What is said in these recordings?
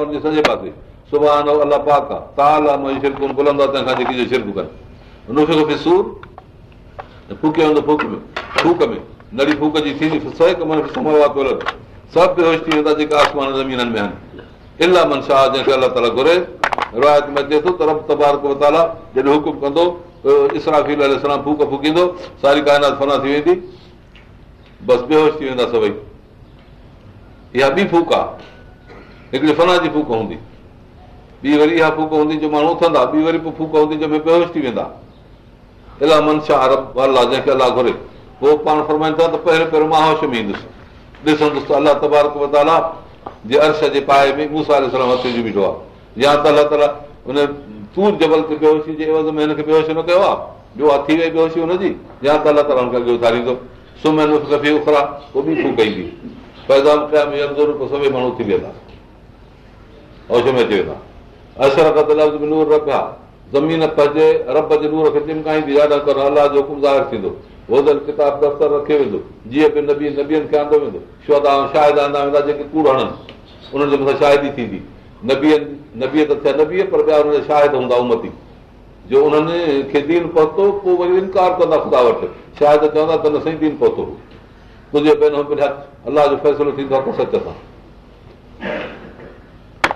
هن جي سڄي پاسي سڀاڻي الله پاڪ آهي تال آهي شرڪن بلندو آهي تنهن کان جيڪي شرڪ ڪن سور فوڪي هوندو فوڪ ۾ فوڪ ۾ نڙي فوڪ جي ٿيندي سڀ بيهوش ٿي ويندا جيڪا آسمان زمينن ۾ آهن الاهه منشاهه جنهن کي الله تالا گهري روايت ۾ اچي ٿو ته رب تبارڪ تالا جڏهن حڪم ڪندو اسرافيل اسرافيل فوڪ فوڪيندو ساري ڪائنات فنا ٿي ويندي بس بيهوش ٿي ويندا سڀئي اها ٻي فوڪ آهي هڪڙي فنا جي فوڪ هوندي. ٻي وري اها فوڪ هوندي جو ماڻهو اٿندا ٻي وري پوءِ فوڪ هوندي جنهن ۾ بيهوش ٿي ويندا. الاهه منشا ارب الله جنهن کي الله گهري. پوءِ پاڻ فرمائيندو آهي ته پهريون پهريون مان هوش ۾ ايندس. ڏسندس ته الله تبارڪ وتالا جي عرش جي پائي ۾ موسيٰ هٿ جي بيٺو آهي. يا ته الله تالا هن تور جبل تي بيهوشي جي عيوض ۾ هن کي بيهوشي نه ڪيو آهي. ٻيو آهي ٿي وئي بيهوشي هن جي. يا ته الله تالا هن کي اڳيو ايندي. پيدام ڪيا سڀئي ماڻهو ٿي ويندا زمين پجي رب جي نور کي چمڪائيندي الله جو حڪم ظاهر ٿيندو. ڪتاب دفتر رکيو ويندو. جيئن به نبين آندو ويندو. شاهد آندا ويندا جيڪي ڪوڙ هڻن. انهن جي مٿان شاهدي ٿيندي. نبيئن نبيءَ ته ٿيا نبيءَ پر ٻيا هن جا شاهد هوندا امتي. جو انهن کي دين پهتو پوءِ وري انڪار ڪندا خدا وٽ شايد چوندا ته نه سائين دين پهتو. تنهنجي الله جو فيصلو ٿيندو آهي ته سچ سان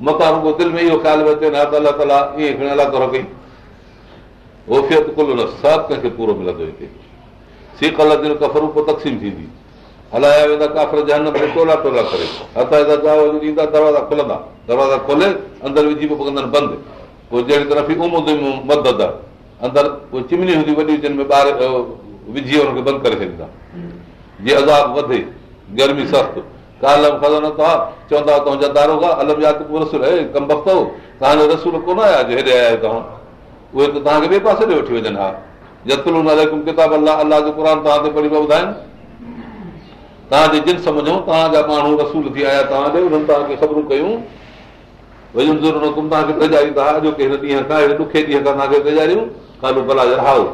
مٿان رڳو دل ۾ اهو خيال اچي نه الله تالا ائين کڻي الله تالا ڪئي اوفيت ڪل نه سڀ ڪنهن کي پورو ملندو هتي. سيک الله ڪفرو پوءِ تقسيم ٿيندي. هلايا ويندا ڪافر جنهن ۾ ٽولا ٽولا ڪري. هٿ ڏيندا دروازا کلندا. دروازا کولي اندر وجهي پوءِ ڪندن بند. پوءِ جهڙي طرف امد مدد اندر پوءِ چمني هوندي وڏي جن ۾ ٻار وجهي هن کي بند ڪري ڇڏيندا. جيئن عذاب وڌي گرمي سخت ڪالم خزانو توهان چوندا توهان جا داروگا الم يا رسول ڪم وقت توهان جو رسول ڪونه آيا هيڏي آيا آهيو توهان اهي ته توهان کي ٻئي پاسي ڏي وٺي وڃن ها جتلو نه ڪتاب الله الله جو قر توهان تي پڙهي پيا ٻڌائين توهان جي جن سمجهو توهان جا ماڻهو رسول ٿي آيا توهان ڏي انهن توهان کي خبرون ڪيون توهان کي تيجاريندا اڄو ڪي هن ڏينهن کان هن ڏکي ڏينهن کان توهان کي تيجاريون ڪالو ڀلا رهائو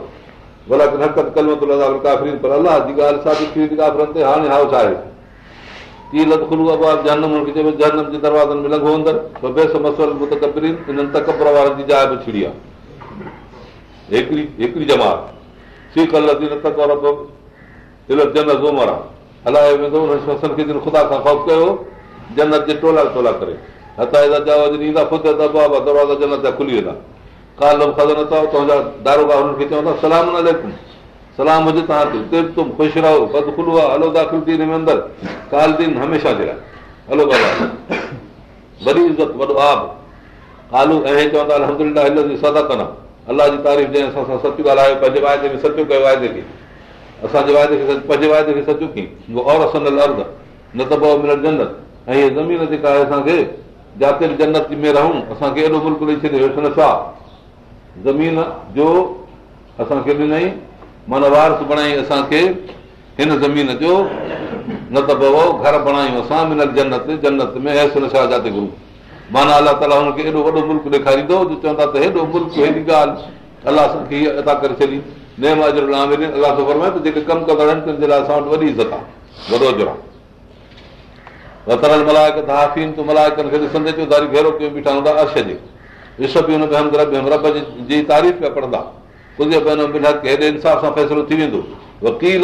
ڀلا هقت ڪافرين پر الله جي ڳالهه ثابت ٿي ڪافرن تي هاڻي هاءُ ڇا آهي ڪه لت کلو آهي جنم کي چئبو جنم جي دروازن ۾ لڳو اندر بيس مسل متڪبرين انهن تڪبر وارن جي جاءِ به ڇڙي آهي هڪڙي هڪڙي جماعت سيک جنت زومر آهي هلايو ويندو هن کي خدا کان خوف ڪيو جنت جي ٽولا ٽولا ڪري ايندا خود دروازا جنت جا کلي ويندا ڪال کزن اٿو توهان جا داروگا هنن کي چوندا سلام نه سلام هجي توهان تي تم خوش رهو بد کلو آهي هلو داخل ٿي هن ۾ اندر. ڪال دن هميشه جي لاءِ هلو بابا. وڏي عزت وڏو آب. ڪالو ۽ چوندا الهمد سدا ڪنا الله جي تعريف جنهن اسان سان سچ ڳالهايو پنهنجي وائدي ۾ سچو ڪيو وائدي کي. اسان جي وائدي کي پنهنجي وائدي کي سچو ڪئي اور اسن ارد. نه ته پوءِ ملڻ جنت. ۽ هيءَ زمين جيڪا آهي اسان کي جتي به جنت ۾ رهون اسان کي ايڏو ملڪ ڏيئي ڇڏيو نه ڇا؟ زمين جو اسان کي ڏنئي معنيٰ وارث بڻائي اسان کي هن زمين جو نه ته پوءِ گهر بڻايون اسان منل جنت جنت ۾۽ نه ڇا جاتي گرو. معنيٰ الله تالا هن کي ايڏو وڏو ملڪ ڏيکاريندو جو چوندا ته هيڏو ملڪ هيڏي ڳالهه الله اسان کي هيءَ ادا ڪري ڇڏي. نيم الله فرمائي ته جيڪي ڪم ڪندا آهن تنهنجي لاءِ اسان وٽ وڏي عزت آهي وڏو اجر آهي. ترل ملايڪ هافين تون ملايڪن کي ڏسندي چوڌاري گهيرو ڪيو بيٺا هوندا عرش جي. ڏس به هن ۾ رب جي تعريف پيا پڙهندا ٿي ويندو. وڪيل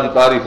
جي تعريف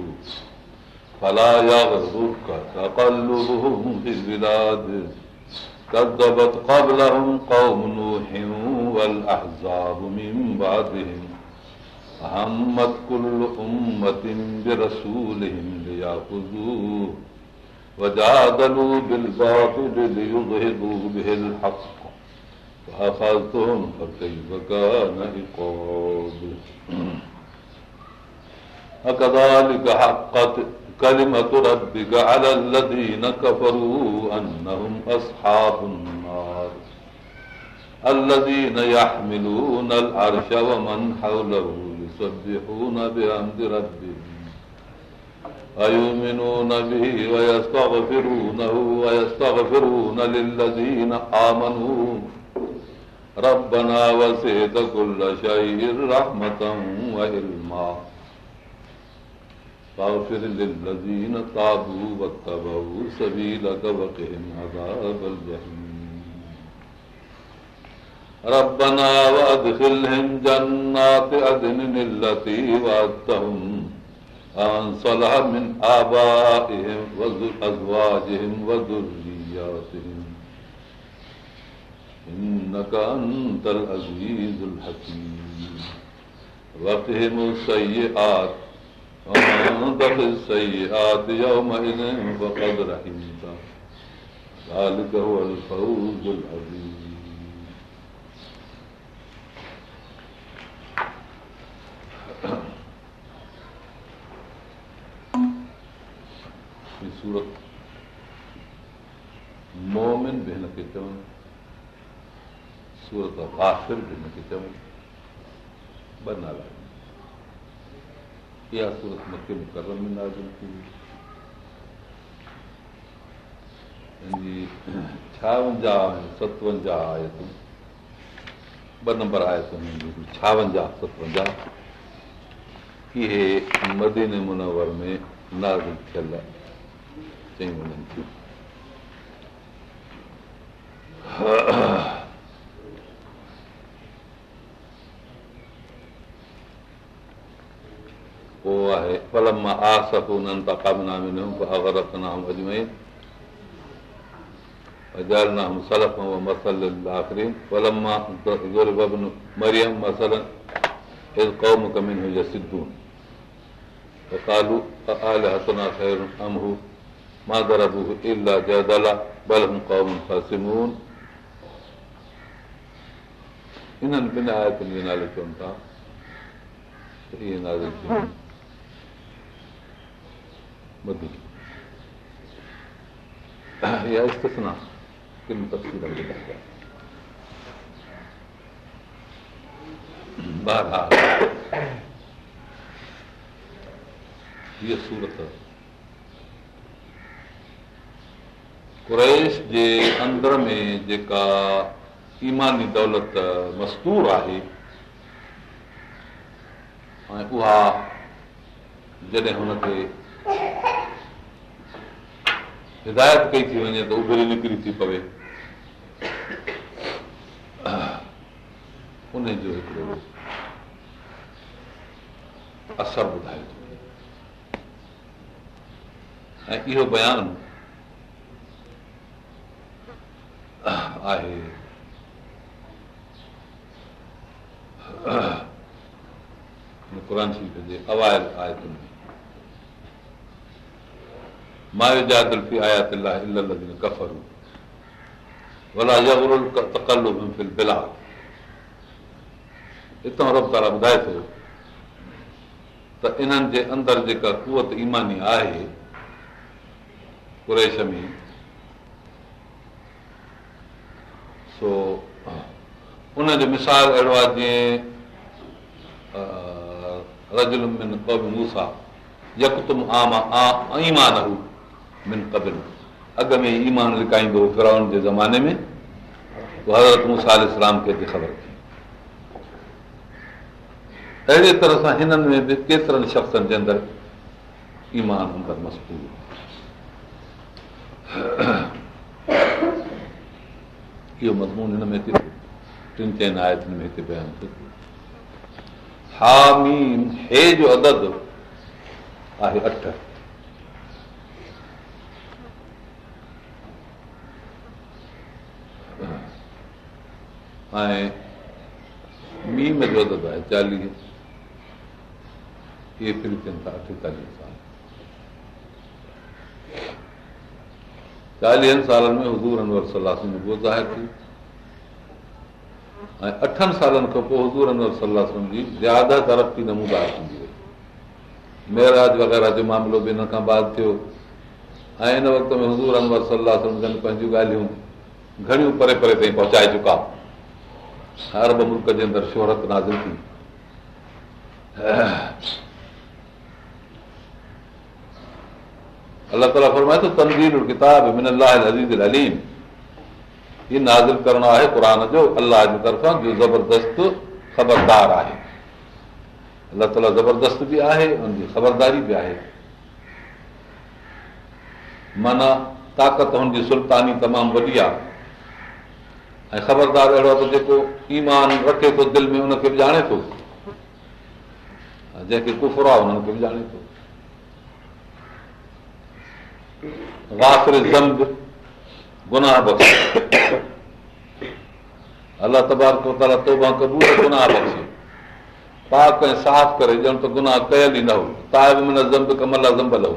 فلا يغرك تقلبهم في البلاد. كذبت قبلهم قوم نوح والأحزاب من بعدهم. همت كل أمة برسولهم ليأخذوه وجادلوا بالباطل ليظهروا به الحق. فأخذتهم فكيف كان عقاب؟ وكذلك حقت كلمة ربك على الذين كفروا أنهم أصحاب النار. الذين يحملون العرش ومن حوله يسبحون بحمد ربهم ويؤمنون به ويستغفرونه ويستغفرون للذين آمنوا. ربنا وسعت كل شيء رحمة وعلما فاغفر للذين تابوا واتبعوا سبيلك وقهم عذاب الجحيم. ربنا وأدخلهم جنات عدن التي وعدتهم أن صلح من آبائهم وأزواجهم وذرياتهم. إنك أنت العزيز الحكيم. وقهم السيئات ومن تق السيئات يومئذ فقد رحمت ذلك هو الفوز العظيم सूरत मोमिन बि हिनखे चवनि सूरत काफ़िर बि हिनखे चवनि ॿ नाला اها سورت مڪي مڪرم ۾ نازل ٿي ڇاونجاهه ۽ ستونجاهه آيتون ٻه نمبر آيتون ڇاونجاهه ستونجاهه اهي مديني منور ۾ نازل ٿيل چئي وڃن ٿيون پوءِ آهي پلم مان آصف انهن ٿا ڪابنا ۾ اگرتنا اجمير اجالنا سلف مسل آخري پلم مان مريم مسل قوم ڪمن هج سڌو ڪالو آل حسنا خير امهو مان دربو الا جدلا بل هم قوم خاسمون انهن ٻن آيتن جي نالي چون ٿا ته اهي نالي ٿيون هيءَ سورت ڪريش جي اندر ۾ جيڪا ايماني دولت مستور آهي ۽ اها جڏهن هن کي هدايت ڪئي ٿي وڃي ته اڀري نڪري ٿي پوي ان جو هڪڙو اثر ٻڌائي ٿو ۽ اهو بيان آهي قر جي اوائل آيتن ۾ انهن جي اندر جيڪا ڪوت ايماني آهي مثال اهڙو آهي جيئن من اڳ ۾ ايمان لڪائيندو فرائن جي زماني ۾ حضرت موسيٰ اسلام کي هتي خبر ٿي اهڙي طرح سان هنن ۾ به ڪيترن شخصن جي اندر ايمان اندر مستور اهو مضمون هن ۾ ٽن چئن آيتن ۾ هتي بيان ٿيو هامين هي جو عدد آهي اٺ ۽ ميم جو عدد آهي چاليهه. اهي ڦري ٿين ٿا اٺيتاليهه سال. چاليهن سالن ۾ حضور انور صلاح جو ظاهر ٿي. ۽ اٺن سالن کان پوءِ حضور انور صلاح جي زياده ترقي نمودار ٿيندي وئي. مهراج وغيره جو معاملو به هن کان بعد ٿيو. ۽ هن وقت ۾ حضور انور صلاح جن پنهنجون ڳالهيون گهڻيون پري پري تائين پهچائي چڪا ارب ملڪ جي اندر شوهرت نازل ٿي الله تالا فرمائي ٿو تنزيل ڪتاب من عزيز اليم هيءُ نازل ڪرڻو آهي طرفان زبردست خبردار آهي. الله تالا زبردست به آهي خبرداري به آهي. معنيٰ طاقت هن جي سلتاني تمام وڏي آهي ۽ خبردار اهڙو آهي ته جيڪو ايمان رکي ٿو دل ۾ هن کي به ڄاڻي ٿو. جنهن کي ڪفر آهي هنن کي به ڄاڻي ٿو. گناهه بخش. الله تبارڪ توبا قبول گناهه بخشي. پاڪ ۽ صاف ڪري ڄڻ ته گناهه ڪيل ئي نه هو تائب ۾ نه زمب ڪملا زمبل هو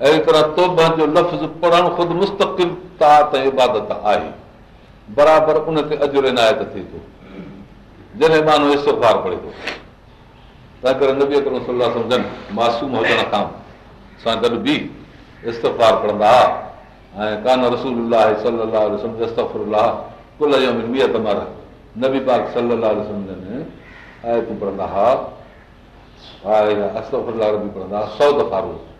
اهڙي طرح توبا جو لفظ پڙهڻ خود مستقل تات ۽ عبادت آهي. برابر ان تي اجر عنايت ٿئي ٿو. جڏهن ماڻهو استفار پڙهي ٿو. تنهن ڪري نبي ڪرو صلاح سمجهن معصوم هجڻ کان سان گڏ به استفار پڙهندا هئا ۽ ڪانه رسول صلاح ڪل ميت مر. نبي پاڪ صلاح سمجهن آيتون پڙهندا هئا به پڙهندا هئا سؤ دفعا روز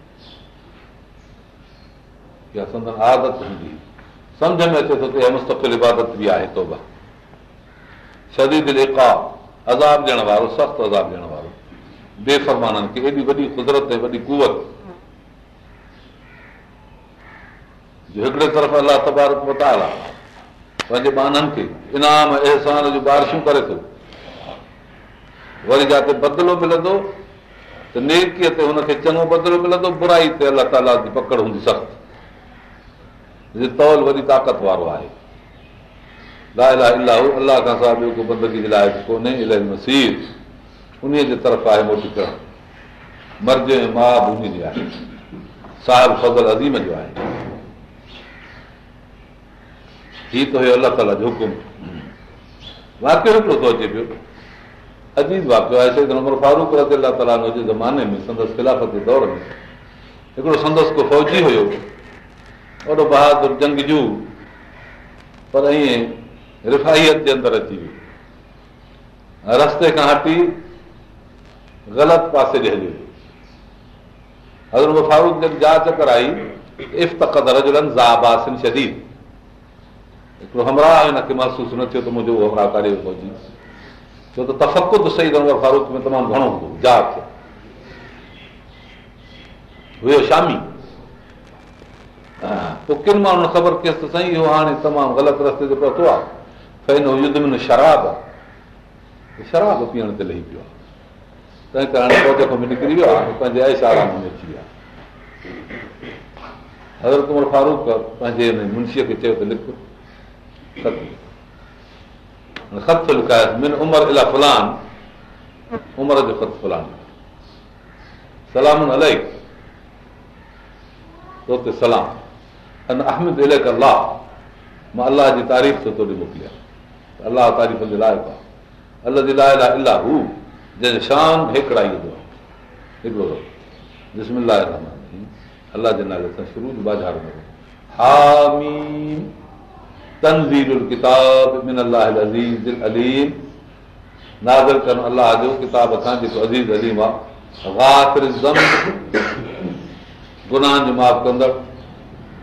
اها عادت هوندي. سمجهه ۾ اچي ٿو ته مستقل عبادت به آهي توبا. شديد لڪا عذاب ڏيڻ وارو سخت عذاب ڏيڻ وارو. بيفرمانن کي ايڏي وڏي قدرت ۽ وڏي ڪوت. جو هڪڙي طرف الله تبارڪ متال آهي پنهنجي بانن کي انعام احسان جون بارشون ڪري ٿو. وري جتي بدلو ملندو ته نيڪيءَ تي هن کي چڱو بدلو ملندو برائي تي الله تالا جي پڪڙ هوندي سخت تول وري طاقت وارو آهي. لا الاهه الله کان سواءِ ٻيو ڪو بندگي جي لاءِ ڪونهي الاهي مسير ان جي طرف آهي موٽي ڪرڻ. مرج ۽ مان به ان جي آهي. صاحب فضل عظيم جو آهي. هيءُ ته هيو الله تالا جو حڪم. واڪيو هڪڙو ٿو اچي پيو. عجيب واڪيو آهي صحيح عمر فاروڪ رزي الله تالا جي زماني ۾ سندس خلافت جي دور ۾ هڪڙو سندس ڪو فوجي هيو وڏو بهادر جنگجو پر ائين رفاهيت جي اندر اچي ويو رستي کان هٽي غلط پاسي ڏي هلي ويو حضرت فاروڪ جڏهن جانچ ڪرائي شديد. هڪڙو همراهه هن کي محسوس نه ٿيو ته منهنجو اهو ڪري پهچي ڇو ته تفقت صحيح نمبر فاروڪ ۾ تمام گهڻو هوندو جاچ هيو شامي پوءِ ڪن ماڻهن خبر ڪيس ته سائين اهو هاڻي تمام غلط رستي تي پهتو آهي فينو يڌ ۾ شراب آهي شراب پيئڻ تي لهي پيو آهي تنهن ڪري هاڻي پوڌي کان به نڪري ويو آهي پنهنجي ايش آرام ۾ اچي ويو آهي حضرت عمر فاروڪ پنهنجي منشيءَ کي چيو ته لک خط لکايس من عمر الا فلان عمر جو خط فلان سلام الائي تو تي سلام मां अलाह जी तारीफ़ मोकिलियां अलाह हू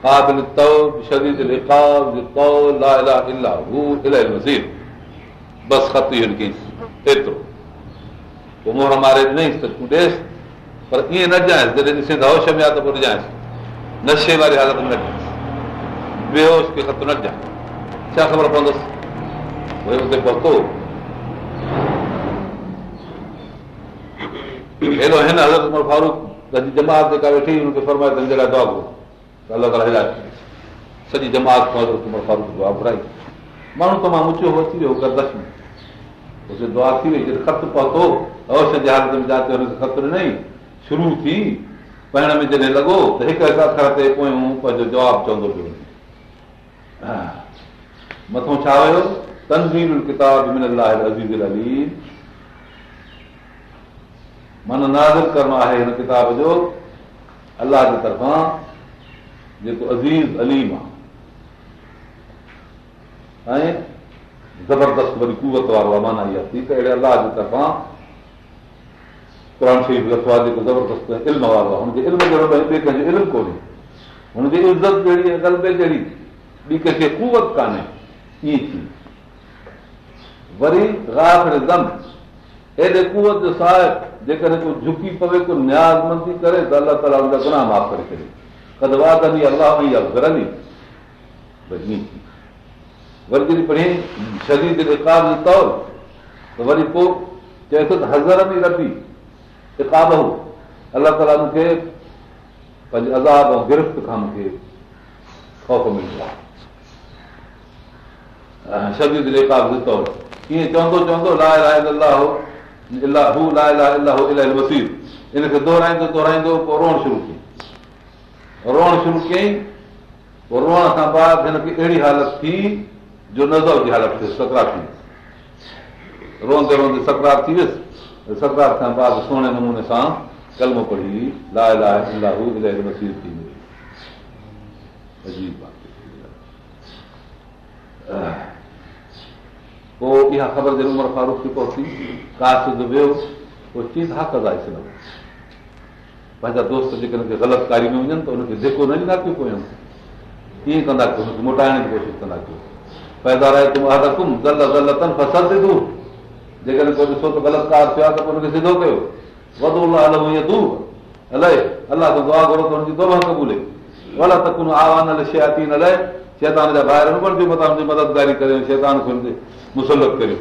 حالت ڇا خبر پوندس هن حضرت عمر فاروڪ جماعت جيڪا ويٺي ته الله تالا هدايت سڄي جماعت کان حضرت فاروڪ دعا گهرائي ماڻهو تمام اوچو اچي ويو گردش ۾ هتي دعا ٿي وئي جڏهن خط پهتو اوشيه جي حالت ۾ جاتي هن کي خط ڏنئي شروع ٿي پائڻ ۾ جڏهن لڳو ته هڪ هڪ اکر تي پويون پنهنجو جواب چوندو پيو مٿان ڇا هيو تنزيل ڪتاب عزيز من ناظر ڪرڻو آهي هن ڪتاب جو الله جي طرفان جيڪو عزيز اليم آهي. ۽ زبردست وري ڪوت وارو آهي معنيٰ اها ٿي ته اهڙي الله جي طرفان قر شريف رکو آهي جيڪو زبردست علم وارو آهي هن جي علم ٻئي ڪنهن جو علم ڪونهي. هن جي عزت جهڙي گلبي جهڙي ٻي ڪنهن کي ڪوت ڪانهي ائين ٿي. وري ايڏي ڪوت جو صاحب جيڪڏهن ڪو جهڪي پوي ڪو نيازمندي ڪري ته الله تالا هن جا گناهه معاف ڪري ڇڏي گهرن وري پوءِ چئي ٿو ته هزر به ربي اڪاب هو الله تالا خوف ملندو آهي روئڻ شروع پوءِ روئڻ کان اهڙي حالت ٿي جو نظر جي حالت ٿيس سڪرات ٿي روئندي روئندي سڪرات ٿي ويس سڪرات کان ڪلمو پڙهي پوءِ اها خبر جي عمر فاروڪ ٿي پهتي ويو پوءِ چئي ته ها ڪندا پنهنجا دوست جيڪڏهن غلط ڪاري ۾ وڃن ته هن کي جيڪو نه ڏيندا ڪيون پوءِ ڪيئن ڪندا ڪيو هن کي موٽائڻ جي ڪوشش ڪندا ڪيو پيدا رهي تم دل دل تن فصل ڏڌو جيڪڏهن ڪوئي ڏسو ته غلط ڪار ٿيو آهي ته پوءِ هن کي سڌو ڪيو. وڌو الله ائين تون الائي الله ته دعا گهرو ته هن جي دوها ڪبولي ڀلا ته ڪن آوان شياتي نه لهي شيطان جا ٻاهر نه بڻجو مٿان هن جي مددگاري ڪري شيطان کي هن جي مسلت ڪريو.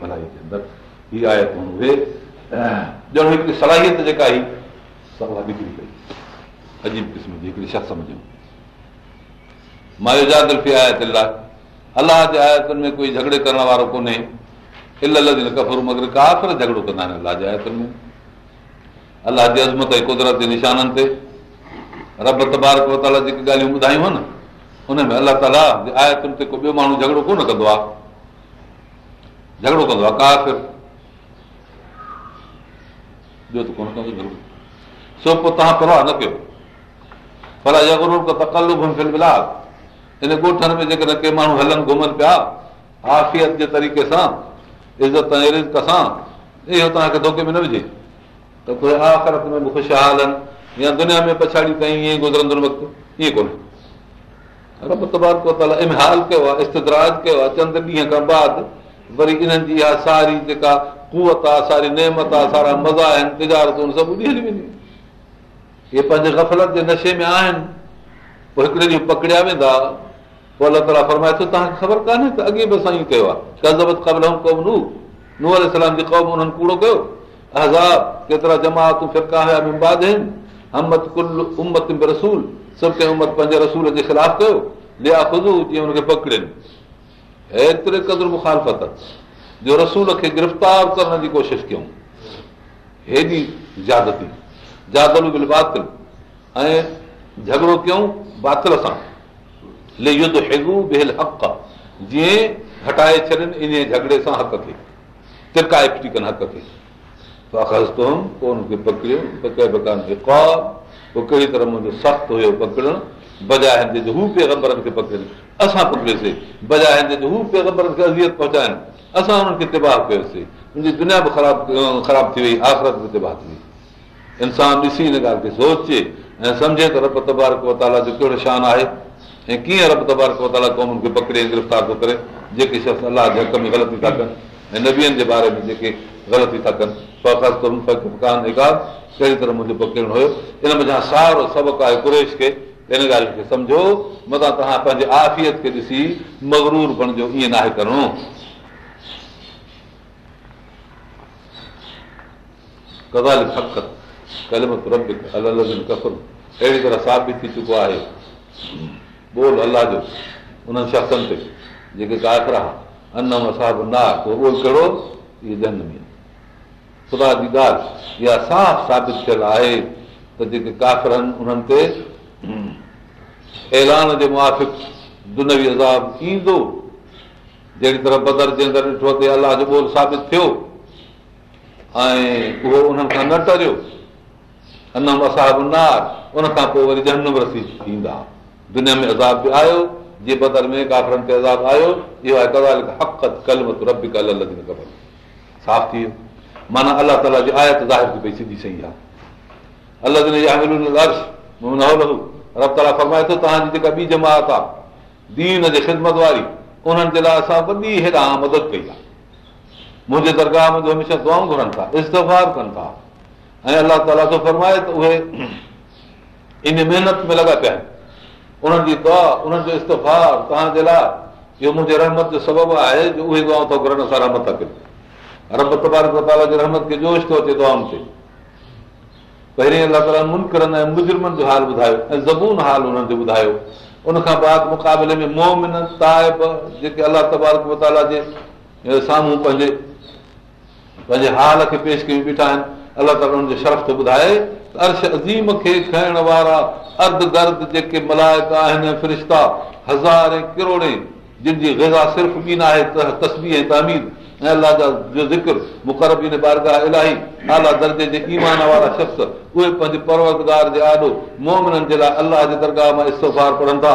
ڀلائي جي اندر هيءَ آيت اهي ڄڻ هڪڙي صلاحيت جيڪا آئي سڀ نڪري پئي عجيب قسم جي هڪڙي شخص ۾ مايو جادل پئي آيت الله الله جي آيتن ۾ ڪوئي جهڳڙي ڪرڻ وارو ڪونهي الاهي ڪفر مگر ڪافر جهڳڙو ڪندا آهن الله جي آيتن ۾ الله جي عظمت ۽ قدرت جي نشانن تي رب تبارڪ تالا جيڪي ڳالهيون ٻڌايون آهن هن ۾ الله تالا آيتن تي ڪو ٻيو ماڻهو جهڳڙو ڪونه ڪندو آهي جهڳڙو ڪندو آهي ڪافر ٻيو ته ڪونه ڪندو جهڳڙو سو پوءِ توهان پرواهه نه ڪيو پر تڪل بلال ان ڳوٺن ۾ جيڪڏهن ڪي ماڻهو هلن گهمن پيا آفيت جي طريقي سان عزت ۽ رز سان اهو توهان کي ڌوکي ۾ نه وجهي ته ڪوئي آخرت ۾ به خشهالن يا دنيا ۾ پڇاڙي تائين ائين گزرندڙ وقت ائين ڪونهي رب تبارڪ امهال ڪيو آهي استدراج ڪيو آهي چند ڏينهن کان بعد وري انهن جي اها ساري جيڪا ڪوت آهي ساري نيمت آهي سارا مزا آهن تجارتون سڀ ٻڌي هلي وينديون اهي پنهنجي گفلت جي نشي ۾ آهن پوءِ هڪڙي ڏينهن پڪڙيا ويندا پوءِ الله تالا فرمائي ٿو توهان کي خبر ڪانهي ته اڳي به اسان ائين ڪيو آهي ڪزبت قبل قوم نو نو الارم جي قوم انهن ڪوڙو ڪيو اهزاب ڪيترا جماتون فرڪا هئا ممباد آهن همت ڪل امت رسول سڀ ڪنهن امت پنهنجي رسول جي خلاف ڪيو ليا خدو جيئن هن کي پڪڙن ايتري قدر مکالفت جو رسول کي گرفتار ڪرڻ جي ڪوشش ڪيون هيڏي جيادتي جادل بل باطل ۽ جهڳڙو ڪيون باطل سان لي يڌ هيگو بيل حق جيئن هٽائي ڇڏن ان جهڳڙي سان حق کي ترڪائي ڪن حق کي پوءِ هن کي پڪڙيو پوءِ ڪهڙي طرح منهنجو سخت هيو پڪڙڻ بجاءِ هو پيگمبرن کي پڪڙن اسان پڪڙيوسين بجاءِ پهچائين اسان هنن کي تباهه ڪيوسين منهنجي دنيا به خراب خراب ٿي وئي آخرت به تباهه ٿي وئي انسان ڏسي هن ڳالهه کي سوچي ۽ سمجهي ته رب تبارڪ تالا جو ڪهڙو شان آهي ۽ ڪيئن رب تبارڪ قومن کي پڪڙي گرفتار ٿو ڪري جيڪي شخص الله جي حق ۾ غلطي ٿا ڪن ۽ نبين جي باري ۾ جيڪي غلطي ٿا ڪن ڪهڙي طرح منهنجو پڪڙڻو هيو ان ۾ سارو سبق آهي ڪريش کي ان ڳالهه کي سمجهو مٿان توهان پنهنجي آفيت کي ڏسي مگرور بڻجو ائين ناهي ڪرڻو اهڙي طرح ثابت ٿي چڪو آهي بول الله جو انهن شخصن تي جيڪي ڪاڪرا ان نا اهو ڪهڙو اهي جنم خدا جي ڳالهه اها صاف ثابت ٿيل آهي ته جيڪي ڪافر آهن انهن تي اعلان جي مئافڪ دنوي عذاب ايندو جهڙي طرح بدر جي اندر ڏٺو الله جو ٻول ثابت ٿيو ۽ اهو انهن کان نه ٽريو انم اساب نار ان کان پوءِ وري جنم رسي ايندا دنيا ۾ عذاب به آيو جيئن بدر ۾ ڪافرن تي عذاب آيو اهو آهي حق ڪلمت رب ڪل صاف ٿي ويو معنيٰ الله تالا جي آيت ظاهر ٿي پئي سڌي صحيح آهي رب تالا فرمائي ٿو توهان جي جيڪا ٻي جماعت آهي دين جي خدمت واري انهن جي لاءِ اسان وڏي هيڏا مدد ڪئي آهي منهنجي درگاهه ۾ هميشه دعائون گهرن ٿا استفار ڪن ٿا. ۽ الله تالا ٿو فرمائي ته اهي ان محنت ۾ لڳا پيا آهن. انهن جي دعا انهن جو استفار توهان جي لاءِ اهو منهنجي رحمت جو سبب آهي جو اهي دعائون ٿو کي اچي دئان تي. پهرين الله تالا منڪرن ۽ مجرمن جو حال ٻڌايو ۽ زبون حال هنن جو ٻڌايو. ان کان بعد مقابلي ۾ مومن تائب جيڪي الله تبارڪ جي سامهون پنهنجي پنهنجي حال کي پيش ڪيون بيٺا آهن. الله تالا هنن جو شرف ٿو ٻڌائي عرش عظيم کي کائڻ وارا ارڌ گرد جيڪي ملائڪ آهن فرشتا هزار ڪروڙي جن جي غزا صرف ٻي نه آهي تسبي ۽ تميد ۽ الله جا جو ذڪر مقربي بارگاهه الاهي اعليٰ درجي جي ايمان وارا شخص اهي پنهنجي پرورگار جي آڏو مومنن جي لاءِ الله جي درگاهه مان استفار پڙهن ٿا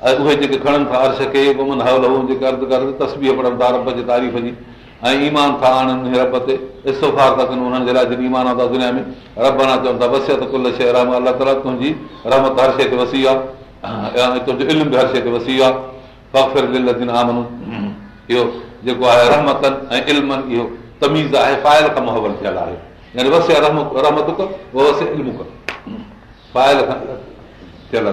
۽ اهي جيڪي کڻن ٿا عرش کي جيڪي ارڌ تصوير پڙهن ٿا رب جي تعريف جي. ۽ ايمان ٿا آڻن رب تي استفار ٿا ڪن انهن جي لاءِ جڏهن ايمان ٿا دنيا ۾. رب نا چون ٿا وسيت ڪل شيءِ رحم الله تالا تنهنجي رحمت هر شيءِ تي وسي آهي. تنهنجو علم به هر شيءِ تي وسي آهي. ڦر آمنو. اهو جيڪو آهي رهمتن ۽ المن اهو تميز آهي فائل کان مهبل ٿيل آهي. يعني وسي رحمت ڪر وسي علم ڪر. فائل کان ٿيل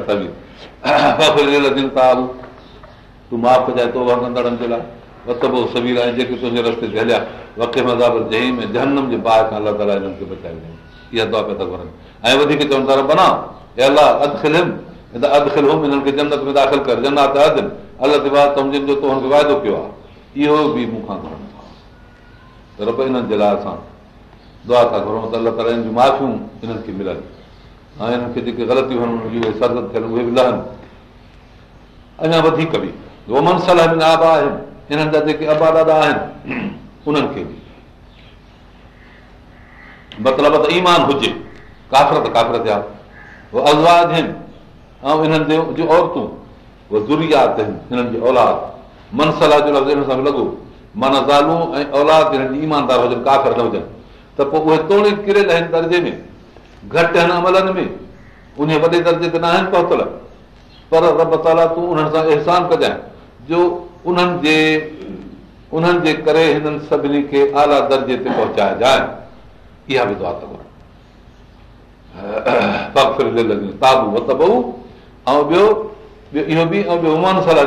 تون معاف ڪجائي تو ڪندڙن جي لاءِ وتبو سبير ۽ جيڪي تنهنجي رستي تي هليا. وقي مزاب جهيم ۽ جهنم جي باهه کان الله تالا هنن کي بچائي ڏين. اها دعا پيا ٿا گهرن ۽ وڌيڪ چون ٿا بنا هي الله ادکل ادکل هم هنن کي جنت ۾ داخل ڪر جنت ادن. الله تي بعد جن جو تو هن کي واعدو ڪيو آهي اهو به مون کان گهرن ٿا رب هنن جي لاءِ اسان دعا ٿا گهرون. ته الله تالا هن جون مافيون هنن کي ملن ۽ هنن کي جيڪي غلطيون آهن اهي به لهن اڃا وڌيڪ به آبا آهن هنن جا جيڪي ابا ڏاڍا آهن انهن کي به. مطلب ته ايمان هجي ڪافر ته ڪافر ٿيا. آهن ۽ هنن جون عورتون زريات آهن هنن جي اولاد. منسلا جو لفظ هن سان لڳو معنيٰ زالون ۽ اولاد هنن جي ايماندار هجن ڪافر نه هجن. ته پوءِ اهي توڙي ڪريل آهن درجي ۾ گهٽ آهن عملن ۾. ان وڏي درجي تي نه آهن پهتل. پر رب تالا تون انهن سان احسان ڪجانءِ. جو انهن جي انهن جي ڪري هنن سڀني کي اعليٰ درجي تي پهچائجانئ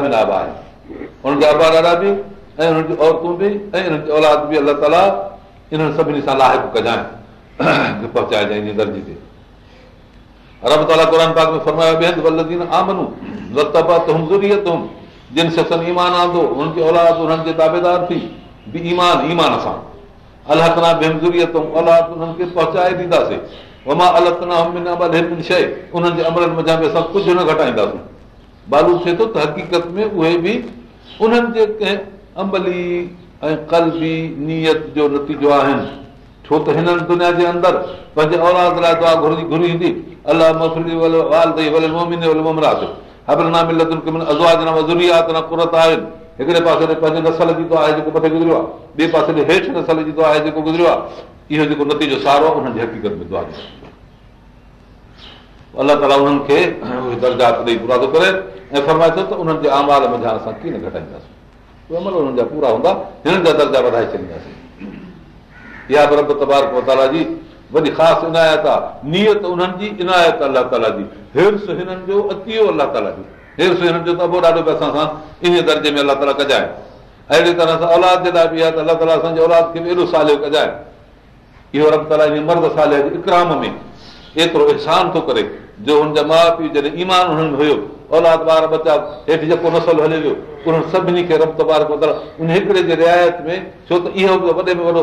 به نابا آهي هنن جا به ۽ هنن جون عورتون به ۽ سڀني سان لاهڪ ڪجانءِ پهچائجانئ ان درجي تي رب تالا قر پاڪ ۾ فرمايو آمنو تم جن شخصن ايمان آندو هنن جي اولاد هنن جي تابيدار ٿي به ايمان ايمان سان الهتنا بيمزريتم اولاد انهن کي پهچائي ڏينداسين وما التنا شيءِ انهن جي عملن مزا ۾ اسان ڪجهه نه گهٽائينداسين بالو ٿئي ٿو ته حقيقت ۾ اهي به انهن جي ڪنهن املي ۽ ڪلبي نيت جو نتيجو آهن ڇو ته هنن دنيا جي اندر پنهنجي اولاد لاءِ دعا گهري گهري ايندي هڪڙي پاسي تي پنهنجي نسل جي دعا آهي جيڪو مٿي گذريو آهي ٻئي پاسي تي هيٺ نسل جي دعا آهي جيڪو گذريو آهي اهو جيڪو نتيجو سارو آهي انهن جي حقيقت ۾ دعا الله تالا انهن کي درجات ڏيئي پورا ٿو ڪري ۽ فرمائي ٿو ته انهن جي آمال ۾ اسان ڪيئن گهٽائينداسين عمل هنن جا پورا هوندا هنن جا درجا وڌائي ڇڏينداسين اها به رب تبارڪ تالا جي وڏي خاص عنايت آهي نيت انهن جي عنايت الله تالا جي. حرص هنن جو اتيو الله تالا جي. حرص هنن جو ته ابو ڏاڍو به اسان سان ان درجي ۾ الله تالا ڪجائي. اهڙي طرح سان اولاد جي لاءِ به آهي ته الله تالا اسان جي اولاد کي به ايڏو ساليو ڪجائي. اهو رب تالا ان مرد سالي جي اڪرام ۾ ايترو احسان ٿو ڪري جو هن جا ماءُ پيءُ جڏهن ايمان هنن هيو اولاد ٻار بچا هيٺ جيڪو نسل هلي ويو انهن سڀني کي رب تبار ان هڪڙي جي رعايت ۾ ڇو ته اهو به وڏي ۾ وڏو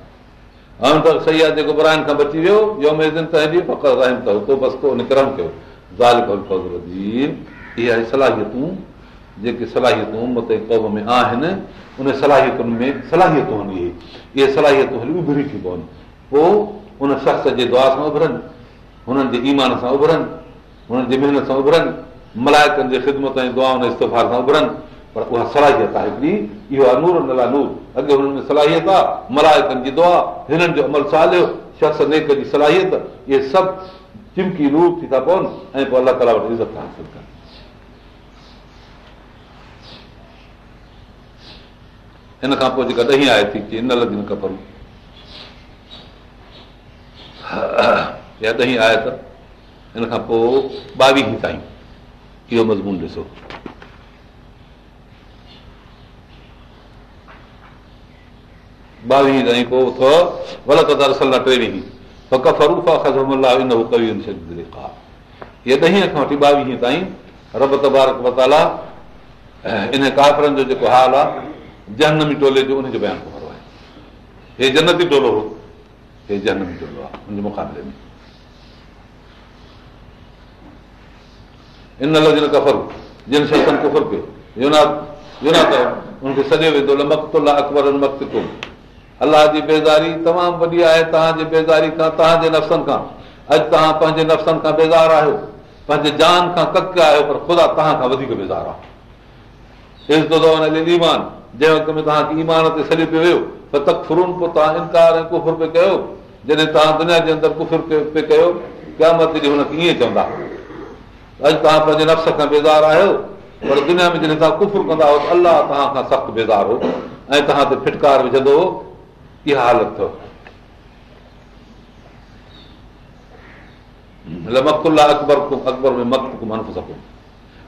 هاڻي ته صياد جيڪو برائن کان بچي ويو اها صلاحيتون جيڪي صلاحيتون قوم ۾ آهن ان صلاحيتن ۾ صلاحيتون اهي صلاحيتون هلي اڀري ٿي پون پوءِ ان شخص جي دعا سان اڀرن هنن جي ايمان سان اڀرن هنن جي محنت سان اڀرن ملايڪن جي خدمت ۽ دئان استفار سان اڀرن پر اها صلاحيت آهي هڪڙي اهو آهي نور نور اڳي هنن ۾ صلاحيت آهي ملايڪن جي دعا هنن جو عمل ساليو شخص نيڪ جي صلاحيت اهي سڀ چمڪي نور ٿي ٿا پون ۽ پوءِ الله تالا وٽ عزت حاصل ڪن هن کان پوءِ جيڪا ڏهي آهي ٿي نه لڳي نه ڪپڙو يا ڏهي آهي ته هن کان پوءِ ٻاويهه تائين اهو مضمون ڏسو ٻاويهه تائين جنتي ٽولو ٽولو الله جي بيزاري تمام وڏي آهي توهان جي بيزاري کان توهان جي نفسن کان. اڄ توهان پنهنجي نفسن کان بيزار آهيو. پنهنجي جان کان ڪڪ آهيو پر خدا توهان کان وڌيڪ بيزار آهي. ايمان. جنهن وقت ۾ توهان کي ايمان تي سڄو پيو ويو ته تڪ فرون پوءِ توهان انڪار ۽ ڪفر پيو ڪيو. جڏهن توهان دنيا جي اندر ڪفر پيو ڪيو ائين چوندا. اڄ توهان پنهنجي نفس کان بيزار آهيو پر دنيا ۾ جڏهن توهان ڪفر ڪندا هو ته الله توهان کان سخت بيزار هو. ۽ توهان تي ڦٽڪار وجهندو هو اها حالت اٿو اڪبر اڪبر ۾ مق من سگهو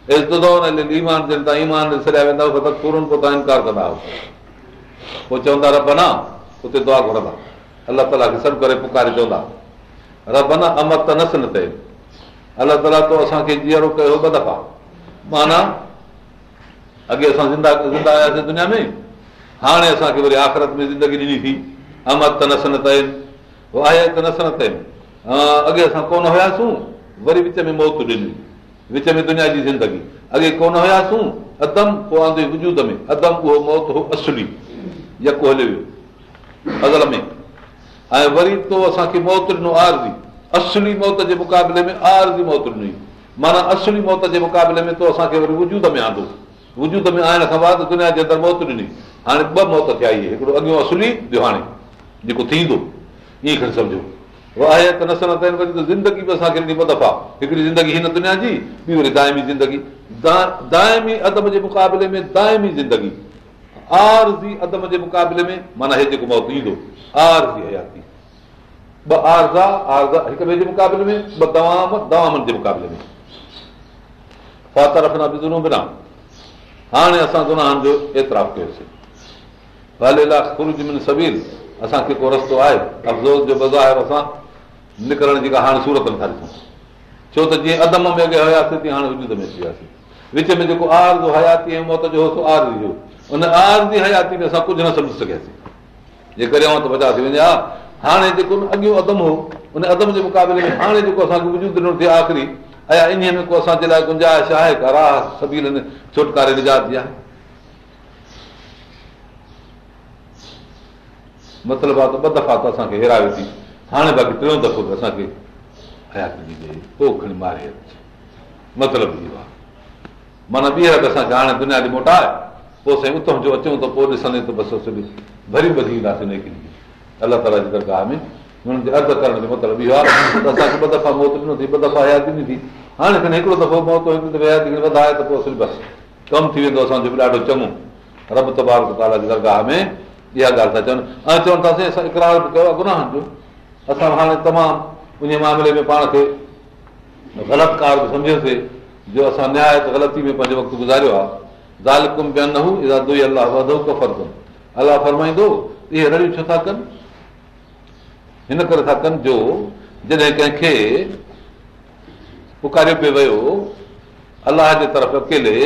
ايمان جڏهن توهان ايمان سڄا ويندا پوءِ توهان انڪار ڪندا پوءِ چوندا ربنا اتي دعا گهرندا الله تالا کي سڀ ڪري پڪاري چوندا ربنا امر ته نس نه ٿئي الله تالا تو اسان کي جيئرو ڪيو ٻه دفعا معنيٰ اڳي اسان زنده زنده آياسين دنيا ۾ هاڻي اسان کي وري آخرت ۾ زندگي ڏني ٿي. امد ته نس نه تين آهي ته نس نه تين اڳي اسان ڪونه هئاسين وري وچ ۾ موت ڏني. وچ ۾ دنيا جي زندگي. اڳي ڪونه هئاسين ادم پوءِ آندو وجود ۾ ادم اهو موت هو اصلي يڪو هليو ويو اگل ۾.۽ وري تو اسان کي موت ڏنو عارضي. اصلي موت جي مقابلي ۾ عارضي موت ڏني. معنيٰ اصلي موت جي مقابلي ۾ تو اسان کي وري وجود ۾ آندو وجود ۾ آڻڻ کان دنيا جي اندر موت ڏني هاڻي ٻه موت ٿيا اهي هڪڙو اڳيو اصلي ٻيو هاڻي جيڪو ٿيندو ائين کڻي سمجهو آهي ته نه ٿين وري ته زندگي به اسان کي ڏني ٻه دفعا هڪڙي زندگي هن دنيا جي ٻي وري دائمي زندگي دائمي ادب جي مقابلي ۾ دائمي زندگي عارضي ادب جي مقابلي ۾ معنيٰ هي جيڪو موت ايندو عارضي حياتي ٻه عارضا عارضا هڪ ٻئي جي مقابلي ۾ ٻه دوام دوامن جي مقابلي ۾ فات رکندا به زنون بنا هاڻي اسان گناهن جو اعتراف ڪيوسين ڪو رستو آهي؟ افزوس جو بزاهر اسان نڪرڻ جي ڪا هاڻي سورت نٿا ڏسون ڇو ته جيئن ادم ۾ اڳي هئاسين ۾ وچ ۾ جيڪو آر جو حياتي ان آر جي حياتي ۾ اسان ڪجهه نه سمجهي سگهياسين. جي ڪريون ته بچا ٿي وڃي ها هاڻي جيڪو اڳيو ادم هو ان ادم جي مقابلي ۾ هاڻي جيڪو اسان کي وجود ڏنو ٿئي آخري ۽ ان ۾ ڪو اسان جي لاءِ گنجائش آهي ڪا راهه سڀيل ڇٽڪاري نجات جي آهي. مطلب آهي ته ٻه دفعا ته اسان کي هيرايو ٿي هاڻي باقي ٽيون دفعو به اسان کي حياتي ڏجي پوءِ کڻي ماري مطلب اهو آهي. معنيٰ ٻيهر اسان کي هاڻي دنيا ڏي موٽائي. پوءِ سائين اتان جو اچون ته پوءِ ڏسندي ته بس ڀري ٻڌي اينداسين الله تالا جي درگاهه ۾ هنن کي ارڌ ڪرڻ جو مطلب اهو آهي ته اسان کي ٻه دفعا موت ڏنو ٿي ٻه دفعا حياتي ڏني ٿي هاڻي کڻي هڪڙو دفعو موت حياتي وڌائي ته پوءِ بس ڪم ٿي ويندو اسان جو به ڏاڍو چڱو رب تبار تالا جي درگاهه ۾ اها ڳالهه ٿا چون ۽ چون ٿا اسان اڪرار به ڪيو آهي گناهن جو اسان هاڻي تمام ان معاملي ۾ پاڻ کي غلط ڪار به سمجهيوسين جو اسان نياي غلطي ۾ پنهنجو وقت گذاريو آهي الله وڌو ڪفر ڪن الله فرمائيندو اهي رڙيون ڇو ٿا ڪن هن ڪري ٿا ڪن جو جڏهن ڪنهن کي پڪاريو پيو ويو الله جي طرف اڪيلي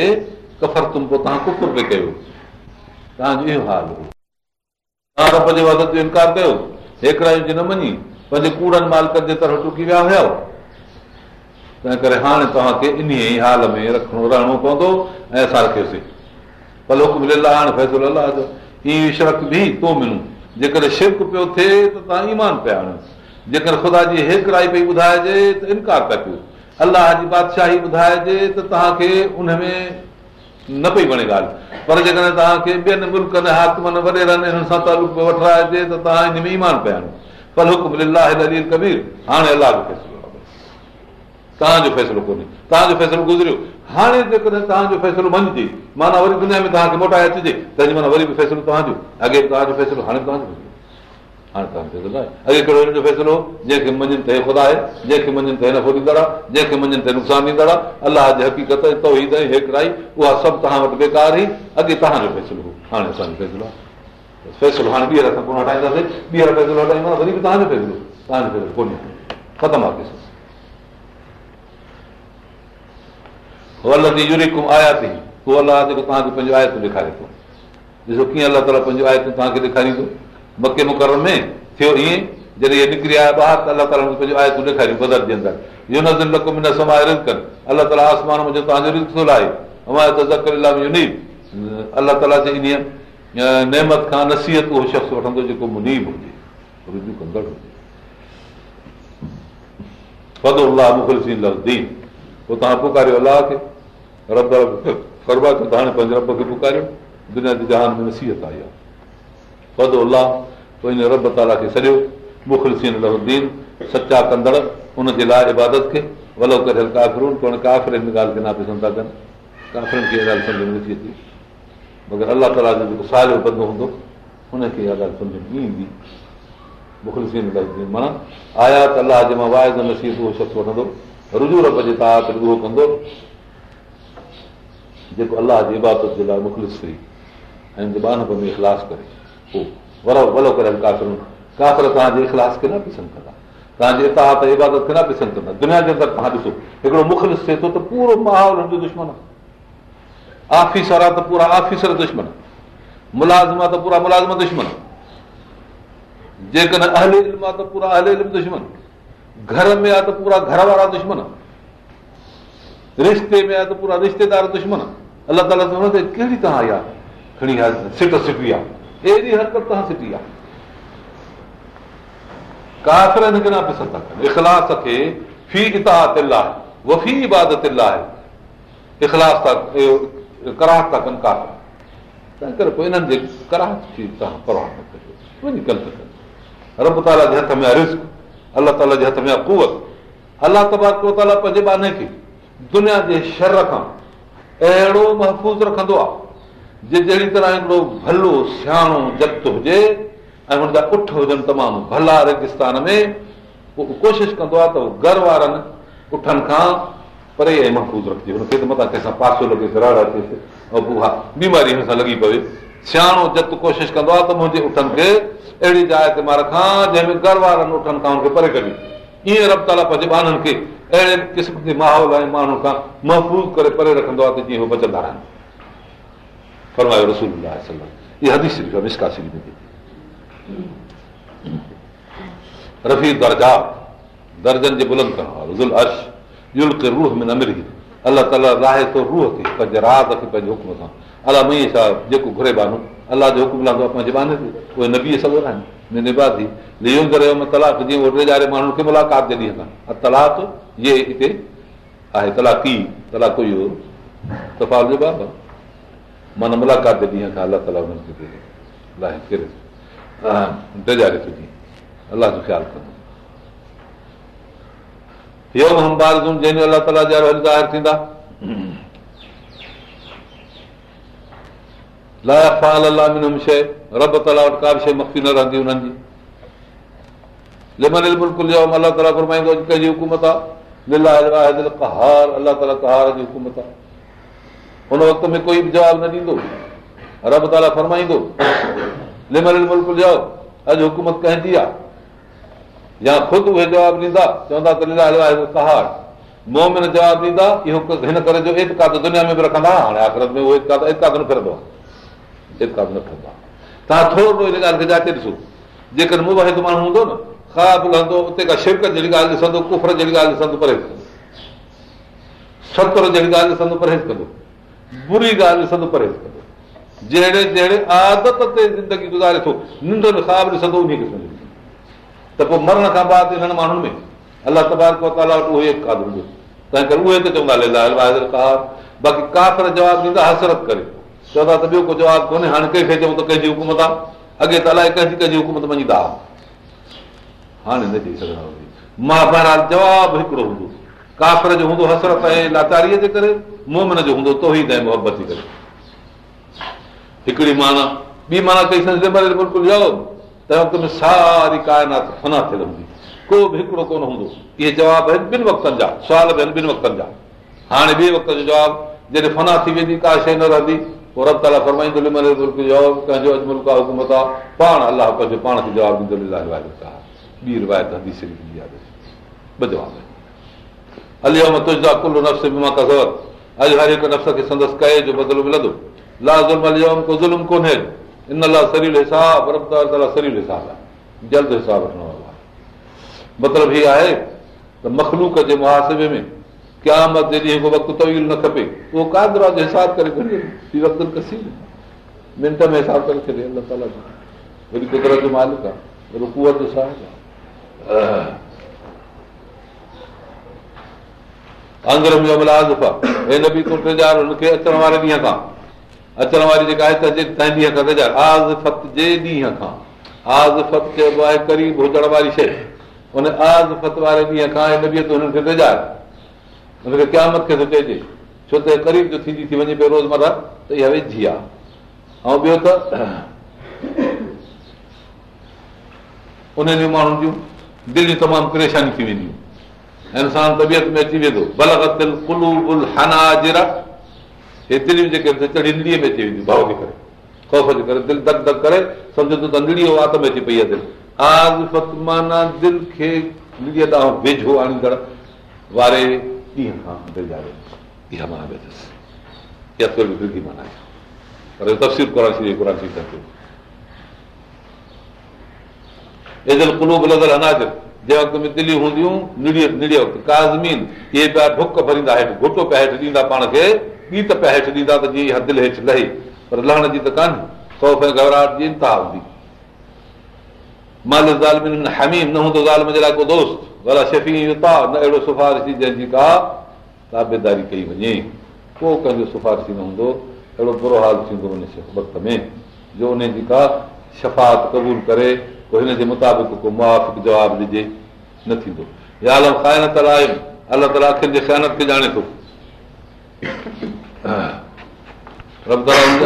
ڪفر تم پوءِ توهان ڪفر پيو ڪيو. توهان جو اهو حال هو. توهان رب جي ود جو انڪار ڪيو. هيڪرايون جي نه مڃي پنهنجي ڪوڙن مالڪن جي طرف ٽڪي ويا هئا. تنهن ڪري هاڻي توهان کي ان ئي حال ۾ رکڻو رهڻو پوندو ۽ اسان رکيوسين ڀلو هاڻي فيصلو الله جو. ائين شرڪ به تو ملون جيڪڏهن شرڪ پيو ٿئي ته توهان ايمان پيا آڻو. جيڪر خدا جي هيڪرائي پئي ٻڌائجي ته انڪار پيا پيو الله جي بادشاهي ٻڌائجي ته توهان کي ان ۾ نه پئي وڻي ڳالهه. پر جيڪڏهن توهان کي ٻين ملڪن حاڪمن وڏيرن سان تعلق وٺائجي ته توهان هن ۾ ايمان پيا آڻو. پل حڪم ڪبير. هاڻي الله فيصلو توهان جو فيصلو ڪونهي. توهان جو فيصلو گذريو. هاڻي جيڪڏهن توهان جو فيصلو مڃجي معنيٰ وري دنيا ۾ توهان کي موٽائي اچجي تنهنجي معنيٰ وري به فيصلو توهان جو اڳي توهان جو فيصلو هاڻي توهان جو هاڻي توهان جو فيصلو آهي اڳي ڪهڙو هن جو فيصلو جنهن کي مڃن ته هي خدا آهي جنهن کي مڃن ته هن ڏيندڙ آهي جنهن کي مڃن ته نقصان ڏيندڙ آهي. الله جي حقيقت توحيد هيڪرائي اها سڀ توهان وٽ بيڪار ئي. اڳي توهان جو فيصلو هو هاڻي اسان جو فيصلو آهي. فيصلو هاڻي ٻيهر اسان ڪونه هٽائينداسين. ٻيهر فيصلو هٽائيندا وري به توهان جو فيصلو توهان جو فيصلو ڪونهي. ختم آهي آيا ٿي پوءِ الله جيڪو توهان کي پنهنجو آيت ڏيکاري ٿو ڏسو ڪيئن الله تالا پنهنجو آيت توهان کي ڏيکاريندو مڪي مڪر ۾ ٿيو ائين جڏهن اهي نڪري آيا ٻاهر ته الله تالا پنهنجو آيتون ڏيکاريون بدر جي اندر اهو نظر لڪو من سمائي رز ڪن الله تالا آسمان منهنجو توهان جو رز ٿو لاهي الله تالا جي ان نيمت کان نصيحت اهو شخص وٺندو جيڪو منيب هجي رجو ڪندڙ هجي فدو الله مخلسين لفدين پوءِ توهان پڪاريو الله کي. رب فربا ڪيو ته هاڻي پنهنجي رب کي پڪاريو. دنيا جي جهان ۾ نصيحت آئي آهي. پدو الله پوءِ ان رب تالا کي سڄو مکلسين لهدين سچا ڪندڙ ان جي لاءِ عبادت کي. ولو ڪري ڪافرون ڪونه ڪافر هن ڳالهه کي ناپسند ٿا ڪن. ڪافرن کي اها ڳالهه سمجهه ۾ نٿي اچي. مگر الله تالا جو جيڪو ساهيو بندو هوندو هن کي اها ڳالهه سمجهه ۾ ايندي. مکلسين لهدين معنيٰ آيا ته الله جي مان وائد نصيحت اهو شخص وٺندو رجو رب جي طاقت اهو ڪندو جيڪو الله جي عبادت جي لاءِ مخلص ڪئي ۽ زبان ۾ اخلاص ڪري پوءِ ورو ولو ڪري ڪافر ڪافر توهان جي اخلاص کي نه پسند ڪندا توهان جي اتاد عبادت کي نه پسند ڪندا دنيا جي اندر توهان ڏسو هڪڙو مخلص ٿئي ٿو ته پورو ماحول هن جو دشمن آهي آفيسر آهي ته پورا آفيسر دشمن ملازم آهي ته پورا ملازم دشمن جيڪڏهن اهل علم آهي ته پورا اهل علم دشمن گهر ۾ آهي ته پورا گهر وارا دشمن. رشتي ۾ آهي ته پورا رشتيدار دشمن. الله تالا ڪهڙي توهان اها کڻي سٽ سٽي آهي؟ اهڙي حرڪت توهان سٽي آهي. ڪافر هن کي نه پسند ٿا ڪن. اخلاص کي في اتاد آهي وفي عبادت آهي اخلاص ٿا ڪراهت ٿا ڪن ڪافر. تنهن ڪري پوءِ انهن جي ڪراهت جي توهان پرواهه نه ڪجو. وڃي ٿا ڪن. رب تالا جي هٿ ۾ رسڪ الله تالا جي هٿ ۾ آهي ڪوت الله تالا پنهنجي باني کي دنيا جي شر کان اهڙو محفوظ رکندو آهي جي جهڙي طرح هڪڙو ڀلو سياڻو جت هجي ۽ هن جا اٺ هجن تمام ڀلا ريگستان ۾ ڪوشش ڪندو آهي ته گهر وارن اٺن کان پري ۽ محفوظ رکجي هن کي ته مٿان ڪنهن سان پاسو لڳي رڙ اچيس ۽ ها بيماري هن سان لڳي پوي سياڻو جت ڪوشش ڪندو آهي ته منهنجي اٺن کي اهڙي جاءِ تي مان رکان جنهن ۾ گهر وارن اٺن کان هن کي پري ڪڍي. ائين رب تالا پنهنجي ٻارن کي اهڙي قسم جي ماحول ۽ ماڻهن کان محفوظ ڪري پري رکندو آهي ته جيئن اهي بچندا رهن. فرمايو رسول اها حديث مسڪا رفيع درجا درجن جي بلند ڪرڻ وارو روهه ۾ نه ملي الله تالا لاهي ٿو روهه کي پنهنجي رات کي پنهنجي حڪم سان. الله مئي ڇا جيڪو گهري بانو الله جو حڪم لهندو آهي پنهنجي باني تي اهي نه بيهه سگهندا آهن نڀا ٿي ليوند رهيو تلاڪ جيئن اهو ٽي چاري ماڻهن کي ملاقات جي ڏينهن کان تلاڪ اهي هتي آهي تلاڪي تلاڪ اهو تفال جو باب. معنيٰ ملاقات جي ڏينهن کان الله تالا هنن کي لاهي ڪيري ٽيجاري ٿو جيئن الله جو خيال ڪندو. جنهن جو الله تالا جا ظاهر ٿيندا رهندي به جواب نه ڏيندو اڄ حڪومت ڪنهن جي آهي يا خود اهي جواب ڏيندا چوندا ته جواب ڏيندا اهو هن ڪري جو ايتڪاد دنيا ۾ به رکندا هاڻي آخرت ۾ اهو ايتڪاد نه آهي توهان ٿورو هن ڳالهه کي جاچي ڏسو جيڪڏهن مباهد ماڻهو هوندو نه خواب هلندو اتي ڪا شرڪ جهڙي ڳالهه ڏسندو ڪفر جهڙي ڳالهه ڏسندو پرهيز ڪندو ستر جهڙي ڳالهه ڏسندو پرهيز ڪندو بري ڳالهه ڏسندو پرهيز ڪندو جهڙي جهڙي عادت تي زندگي گذاري ٿو ننڊ ۾ خواب ڏسندو ان کي ته پوءِ مرڻ کان بعد هنن ماڻهن ۾ الله تبارڪ تالا وٽ اهو ڪاد هوندو تنهن ڪري اهي ته چوندا باقي ڪافر جواب ڏيندا حسرت ڪري چوندا ته ٻيو ڪو جواب ڪونهي هاڻي ڪنهن کي چئون ته ڪنهن جي حڪومت آهي؟ اڳي ته الائي ڪنهن جي ڪنهن جي حڪومت مڃيندا هاڻي نه چئي بهرحال جواب هڪڙو هوندو. ڪافر جو هوندو حسرت ۽ لاچاريءَ جي ڪري مومن جو هوندو توحيد ۽ محبت ڪري. هڪڙي معنيٰ ٻي معنيٰ ڪئي بلڪل تنهن وقت ۾ ساري ڪائنات فنا ٿيل هوندي. ڪو به هڪڙو ڪونه هوندو. اهي جواب آهن ٻن وقتن جا سوال به آهن ٻن وقتن جا. هاڻي ٻئي وقت جو جواب جڏهن فنا ٿي ويندي ڪا شيءِ نه رهندي حڪومت آهي پاڻ الله پنهنجو پاڻ کي جواب ڪسر اڄ هر هڪ نفس کي سندس بدلو ملندو ڪونهي جلد حساب هيءَ آهي ته مکلوڪ جي مهاسبي ۾ قيامت جي ڏينهن ڪو وقت طويل نه کپي. اهو ڪادرا جو حساب ڪري کڻي وقت ڪسي منٽ ۾ حساب ڪري ڇڏي الله تالا جو. وري قدرت جو مالڪ آهي وري ڪوت جو صاحب آهي. آنگر ۾ املاز آهي. هي نه به تون ٽي هن کي اچڻ واري ڏينهن کان. اچڻ واري جيڪا آهي ته آز فت جي ڏينهن کان. آز فت چئبو آهي قريب هجڻ واري شيءِ. ان آز فت واري ڏينهن کان نبيءَ ته هنن کي ويجهار هن کي قيامت کي ٿو چئجي ڇو ته قريب جو ٿيندي ٿي وڃي پيو روزمره ته اها ويجهي آهي ۽ ٻيو ته ان جون ماڻهن جون دليون تمام پريشاني ٿي وينديون انسان طبيعت ۾ اچي ويندو هي دليون جيڪي چڙهي نڙيءَ ۾ اچي وينديون ڀاو جي ڪري خوف جي ڪري دل ڌڪ ڌڪ ڪري سمجهو ته نڙيءَ وات ۾ اچي پئي آهي دل آز معنيٰ دل کي ويجهو آڻيندڙ واري ڏينهن کان جا اها به اٿس اها ٿوري دل معنيٰ آهي پر تفصيل قر شريف قر شريف ايجل ڪلوب لڳل اناج جنهن وقت ۾ دليون هونديون نڙيءَ نڙيءَ وقت ڪازمين اهي پيا ڊڪ ڀريندا هيٺ گهٽو پيا هيٺ ڏيندا پاڻ کي ٻي ته پيا هيٺ ڏيندا ته جيئن دل هيٺ لهي پر لهڻ جي ته ڪانهي خوف ۽ گهٻراهٽ جي انتها هوندي مال ظالمن هميم نه هوندو ظالم جي لاءِ ڪو دوست ڀلا شفي نه اهڙو سفارشي جنهن جي ڪا تابيداري ڪئي وڃي. ڪو ڪنهن جو سفارشي نه هوندو اهڙو برو حال ٿيندو وڃي وقت ۾ جو ان جي ڪا شفات قبول ڪري پوءِ هن جي مطابق ڪو معاف جواب ڏجي نه ٿيندو. يا الله خيانت لاءِ الله تالا اکين جي خيانت کي ڄاڻي ٿو.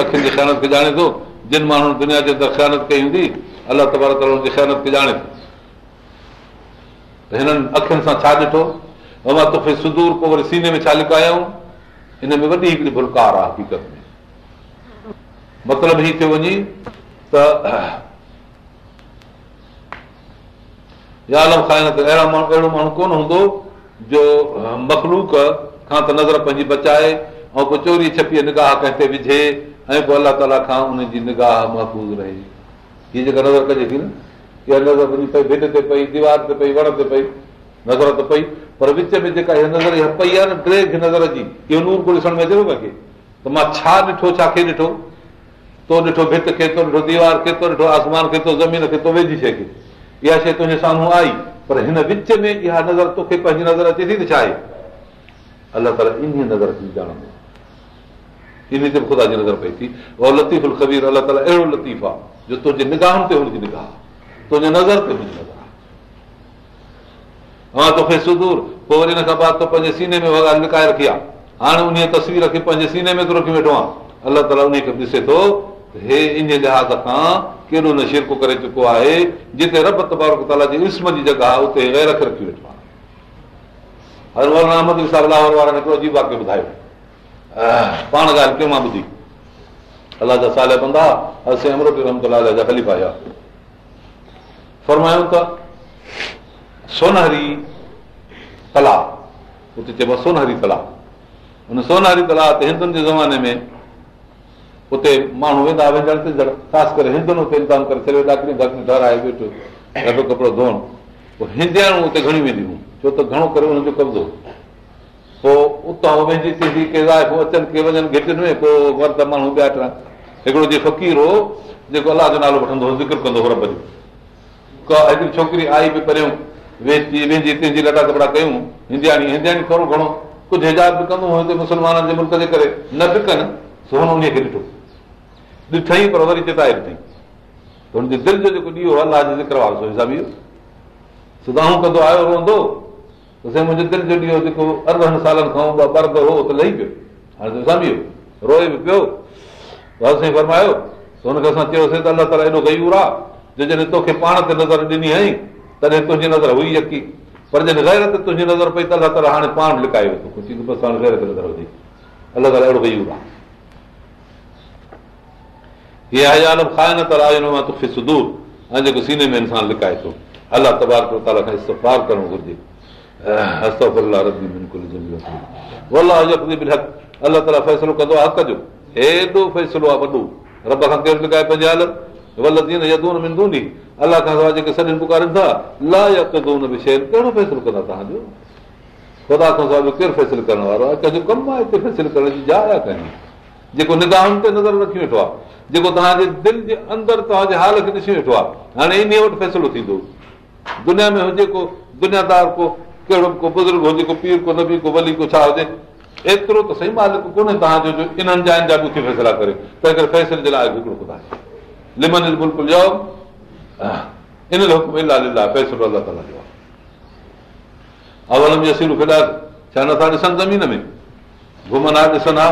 اکين جي خيانت کي ڄاڻي ٿو جن ماڻهن دنيا جي اندر خيانت ڪئي هوندي الله تبار جي خيانت کي ڄاڻي ٿو هنن اکين سان ڇا ڏٺو؟ مان توکي سدور پوءِ وري سيني ۾ ڇا لڪايئون هن ۾ وڏي هڪڙي ڀلڪار آهي حقيقت ۾. مطلب هيءُ ٿيو وڃي ته يا عالم کائڻ ته اهڙا ماڻهو اهڙو ماڻهو ڪونه هوندو جو مکلوڪ کان ته نظر پنهنجي بچائي ۽ پوءِ چوري ڇپيءَ نگاهه ڪنهن تي وجهي ۽ پوءِ الله تالا کان ان جي نگاهه محفوظ رهي. هيءَ جيڪا نظر ڪجي ٿي نه پئي پر وچ ۾ اها شيءِ تنهنجي سامهون آئي پر هن وچ ۾ اها نظر توکي پنهنجي نظر اچي ٿي نظر جي نظر پئي لطيف الله تالا اهڙو لطيف آهي جو تنهنجي نگاهن تي هن جي نگاهه تنهنجي نظر هن جي نظر آهي ها توکي سدور پوءِ وري هن کان بعد تو پنهنجي سيني ۾ ڳالهه لڪائي رکي آهي هاڻي ان تصوير کي پنهنجي سيني ۾ ٿو رکي ويٺو آهي الله تالا ان کي ڏسي ٿو هي ان لحاظ کان ڪيڏو نه شرڪو ڪري چڪو آهي جتي رب تبارڪ تالا جي اسم جي جڳهه آهي اتي غير رکي ويٺو آهي احمد صاحب وارن هڪڙو عجيب واڪيه ٻڌايو پاڻ ڳالهه ڪيو مان ٻڌي الله جا سال بندا اسين عمرو رحمت جا خليفا هئا فرمايون ته سونهري ڪلا اتي چئبو آهي سونهري ڪلا هن سونهري ڪلا تي هندن جي زماني ۾ اتي ماڻهو ويندا ويندڙ تي خاص ڪري هندن اتي انتظام ڪري ڇڏيو ڏاڪڙيون ڏاڪڙيون ٺارائي ويٺو ڏاڍو ڪپڙو ڌوئڻ پوءِ هندياڻيون اتي گهڻيون وينديون ڇو ته گهڻو ڪري هن جو قبضو پوءِ اتان ويندي ٿيندي ڪي زائفون اچن ڪي وڃن گهٽين ۾ پوءِ مرد ماڻهو ٻيا ٽيا هڪڙو جيئن فقير هو جيڪو الله جو نالو وٺندو هو ذڪر ڪندو هو رب جو ڪا هڪڙي ڇوڪري آئي به پريون ويچي ويندي تنهنجي لٽا ڪپڙا ڪيون هندياڻي هندياڻي ٿورو گهڻو ڪجهه هجاب به ڪندو هتي مسلمانن جي ملڪ جي ڪري نه به ڪن سو هن ان کي ڏٺو. ڏٺئي پر وري چتائي ڏٺئي. ته هن جي دل جو جيڪو ڏينهن الله جو ذڪر وارو حساب اهو. سڌائون ڪندو آيو رهندو ته سائين منهنجي دل جو ڏينهن جيڪو ارڙهن سالن کان برد هو ته لهي پيو. هاڻي حساب اهو روئي به پيو. سائين فرمايو ته هن کي اسان چيوسين ته الله تالا ايڏو گيور آهي جو جڏهن توکي پاڻ تي نظر ڏني آئي تڏهن تنهنجي نظر هئي يڪي. پر جڏهن غير تي تنهنجي نظر پئي ته الله تالا هاڻي پاڻ لڪائي ويٺو غير تي نظر هجي. الله تالا اهڙو گيور آهي سدور ۽ جيڪو سيني ۾ انسان لڪائي ٿو. الله تبار کان استفار ڪرڻ گهرجي. الله تالا فيصلو ڪندو آهي حق جو. هيڏو فيصلو آهي وڏو. رب کان ڪير لڪائي پنهنجي جيڪي نگاهن تي نظر رکي ويٺو آهي جيڪو توهان جي دل جي اندر توهان جي حال کي ڏسي ويٺو آهي هاڻي ان وٽ فيصلو ٿيندو دنيا ۾ هجي ڪو دنيادار ڪو ڪهڙو ڪو بزرگ هجي ڪو پير ڪو نبي ڪو ولي ڪو ڇا هجي ايترو ته صحيح مالڪ ڪونهي توهان جو انهن جائن جا ڏکي فيصلا ڪري تنهن ڪري فيصلي جي لاءِ هڪڙو خدا کي ڇا نٿا ڏسن زمين ۾ گهمن ها ڏسن ها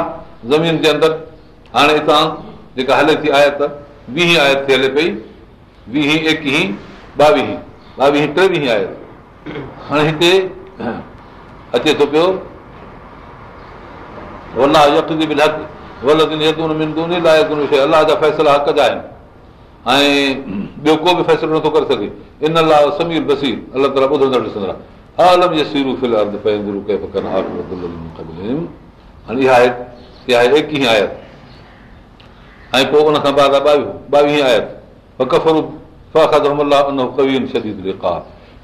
زمين جي اندر هاڻي هتان جيڪا هلي ٿي آيت ويهه آيت ٿي هلي پئي ويهه ايڪويهه ٻاويهه ٻاويهه ٽيويهه آيت هاڻي هتي اچي ٿو پيو الله جا فيصلا حق جا آهن ۽ ٻيو ڪو به فيصلو نٿو ڪري سگهي. ان لاءِ سمير بسير الله تالا ٻڌندڙ ڏسندڙ. عالم جي سيرو هاڻي اها آهي آهي ايڪويهه آيت. ۽ پوءِ ان کان بعد ٻاويهه آيت.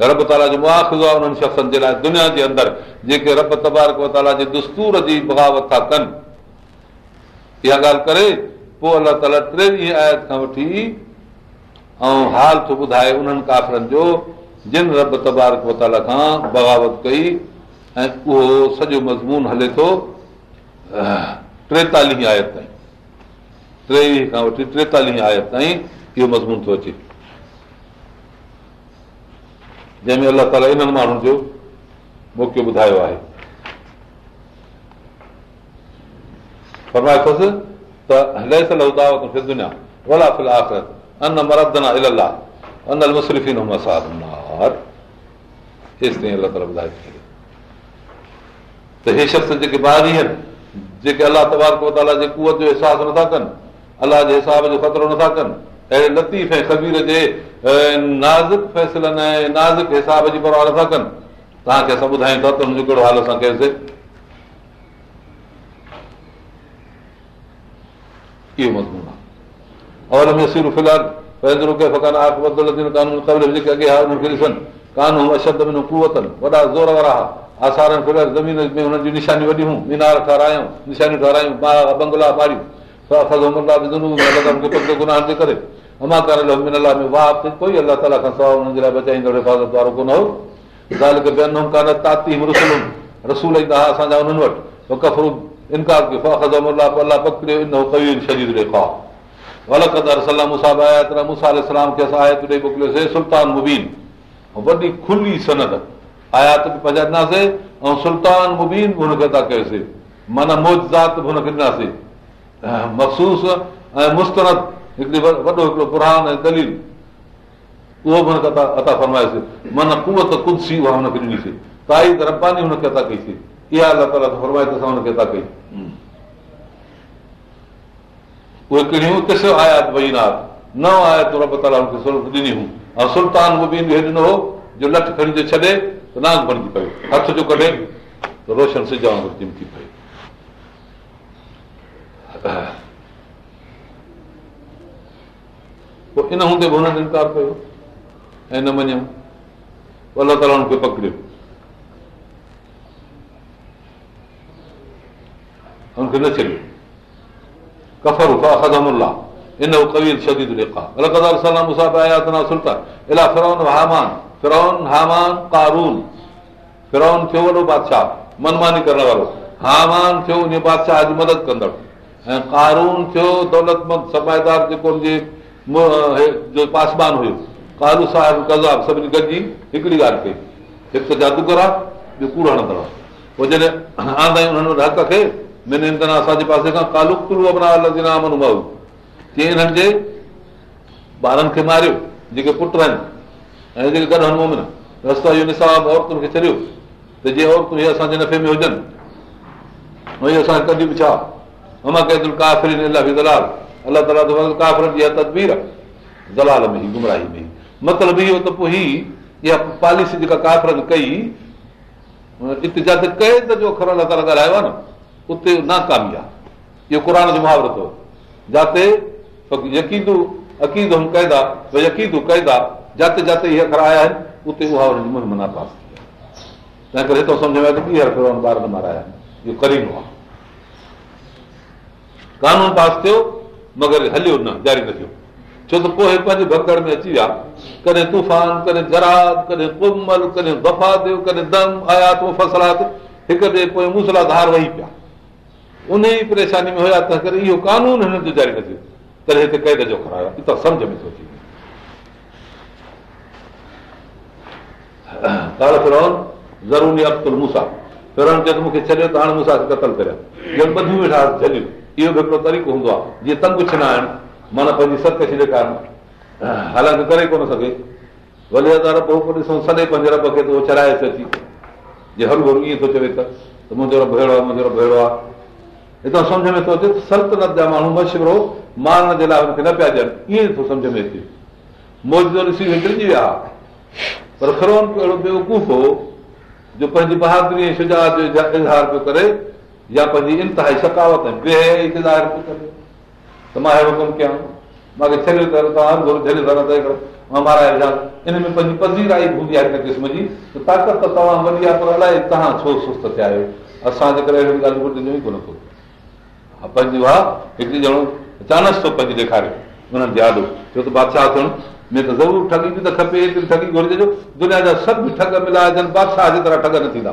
رب تالا جو مئاخزو آهي انهن شخصن جي لاءِ دنيا جي اندر جيڪي رب تبارڪ تالا جي دستور جي بغاوت ٿا ڪن. اها ڳالهه ڪري پوءِ الله تالا ٽيويهه آيت کان وٺي ۽ حال ٿو ٻڌائي انهن ڪافرن جو جن رب تبارڪ تالا کان بغاوت ڪئي ۽ اهو سڄو مضمون هلي ٿو ٽيتاليهه آيت تائين. ٽيويهه کان وٺي ٽيتاليهه آيت تائين اهو مضمون ٿو اچي. جنهن ۾ الله تالا انهن ماڻهن جو موقعو ٻڌايو آهي. فرمائي اٿس ته دنيا ولا فل آخرت ان مردنا الاهه انيل مسرفين تيس تائين الله تالا ٻڌائي ته هي شخص جيڪي ٻاهر آهن جيڪي الله تبارڪ تالا جي ڪوت جو احساس نٿا ڪن الله جي حساب جو خطرو نٿا ڪن اهڙي لطيف ۽ خبير جي نازڪ فيصلن ۽ نازڪ حساب جي پرواهه نٿا ڪن توهان کي اسان ٻڌايون ٿا ته هن جو ڪهڙو حال اسان ڪيوسين اهو مضمون اور ۾ سر في الحال پنهنجو جيڪي اڳي ها هن کي ڏسن قانون اشد ۾ ڪوتن وڏا زور وارا هئا آثارن في الحال زمين ۾ هنن جون نشانيون وڏيون مينار ٺارايون نشانيون ٺارايون بنگلا ماريون گناهه جي ڪري اما ڪر ۾ واهه ڪوئي الله تالا کان سواءِ هنن جي لاءِ بچائيندڙ حفاظت وارو ڪونه هو ڳالهه ڪي تاتي رسول ايندا هئا اسان جا انهن وٽ ڪفرو انڪار ڪيو پڪڙيو شرير ڏيکا موڪليوسين سلطان مبين وڏي کلي سنت آيات به پجائينداسين ۽ سلطان مبين به هن کي ٿا ڪيوسين معنيٰ موجات به هن کي ڏناسين مکسوس ۽ مسترد هڪڙي وڏو هڪڙو پران ۽ دليل اهو به هن کي عطا فرمايوسين معنيٰ ڪوت ڪدسي اها هن کي ڏنيسين تائين رباني هن کي عطا ڪئيسين اها الله تالا فرمائي ته اسان هن کي عطا ڪئي اهي ڪهڙيون ڪس آيات وئينات نه آيت رب تالا هن کي ڏني هيون ۽ سلطان مبين به ڏنو هو جو لٺ کڻي ڇڏي ته ناگ بڻجي پيو هٿ جو ڪڍي ته روشن سج وانگر چمڪي پئي پوءِ ان هوندي به هنن انڪار ڪيو ۽ نه مڃيو الله تالا هن کي پڪڙيو هن کي نه ڇڏيو ڪفر خدملا ان ڪوير شديد الا فرون هامان فرون هامان ڪارون فرون ٿيو وڏو بادشاهه منماني ڪرڻ وارو هامان ٿيو ان بادشاهه جي مدد ڪندڙ ۽ ڪارون ٿيو دولتمند سمايدار جيڪو هن جي پاسبان هيو ڪارو صاحب ڪزاب سڀني گڏجي هڪڙي ڳالهه ڪئي هڪ ته جادوگر آهي ٻيو ڪوڙ هڻندڙ آهي پوءِ جڏهن آندا آهيون حق کي اسان جي پاسي کان ڪالڪ امن تيئن هنن جي ٻارن کي ماريو جيڪي پٽ آهن ۽ جيڪي گڏ هنمن رستو اهو نصاب عورتن کي ڇڏيو ته جيئن عورتون اهي اسان جي نفي ۾ هجن ۽ اهي اسان کي ڪڍي به ڇا؟ اما ڪهڙي ڪافري به دلال. الله تالا ڪافرن جي تدبير آهي. دلال ۾ گمراهي ۾ مطلب اهو ته پوءِ هي اها پاليسي جيڪا ڪافرن ڪئي اتي جتي قيد جو اکر الله تالا ڳالهايو آهي نه اتي ناڪامي آهي اهو قر جو مهاورت هو. جتي يڪيدو عقيدو قيدا يڪيدو قيدا جتي جتي اهي اکر آيا آهن اتي اها هن جي مهم ناپاس ٿي تنهن ڪري هتان سمجهه ۾ آيو ته ٻيهر ٻار نه مارايا آهن اهو ڪرينو آهي قانون پاس ٿيو مگر هليو نه جاري نه ٿيو ڇو ته پوءِ پنهنجي ڀگڙ ۾ اچي ويا. ڪڏهن طوفان ڪڏهن جراد ڪڏهن ڪمل ڪڏهن وفا ٿيو ڪڏهن دم آيات هڪ ٻئي پوءِ موسلاڌار ويهي پيا ان ئي پريشاني ۾ هئا تنهن ڪري اهو قانون هنن جو جاري نه ٿيو تڏهن هتي قيد جو کرايو هتان سمجهه ۾ ٿو اچي. ضروري عبدل موسيٰ. فرون چئي ته مون کي ڇڏيو ته هاڻي مون سان قتل ڪريو. ٻيون ٻڌيون ويٺا جهليون. اهو به هڪڙو طريقو هوندو آهي. جيئن تنگ ڇنا آهن معنيٰ پنهنجي سرڪشي ڏيکارڻ حالانڪه ڪري ڪونه سگهي. ڀلي هزار پوءِ ڏسون سڄي پنهنجي رب کي ته اهو چڙهائي اچي. جي هر ڀرو ائين ٿو چوي ته منهنجو رب اهڙو آهي منهنجو رب اهڙو آهي هتان سمجهه ۾ ٿو اچي سلطنت جا ماڻهو مشورو مارڻ جي لاءِ هن کي نه پيا ڏين ائين ٿو سمجهه ۾ اچي موجودو ڏسي وڪڻجي ويا پر فرون اهڙو بيوقوف هو جو پنهنجي بهادري ۽ شجاع جو اظهار پيو ڪري يا پنهنجي انتهائي سڪاوت ۽ بيزاهر پيو ڪري ته مان اهڙو ڪم ڪيان مون کي ڇڏيو ڪر توهان مان مارائي وجهان ان ۾ پنهنجي پزيرائي هوندي آهي هن قسم جي ته طاقت توهان وڏي آهي پر الائي توهان ڇو سست ٿيا آهيو اسان جي ڪري اهڙي ڳالهه ٻڌندو ئي ڪونه ٿو پنهنجي اها هڪڙي ڄڻو اچانڪ ٿو پنهنجي ڏيکاريو جي آڏو ڇو ته بادشاهه ٿيڻ ۾ ته ضرور ٺڳي به ته کپي ايتري ٺڳي گهرجي دنيا جا سڀ ٺگ ملائجن بادشاهه جي طرح ٺگ نه ٿيندا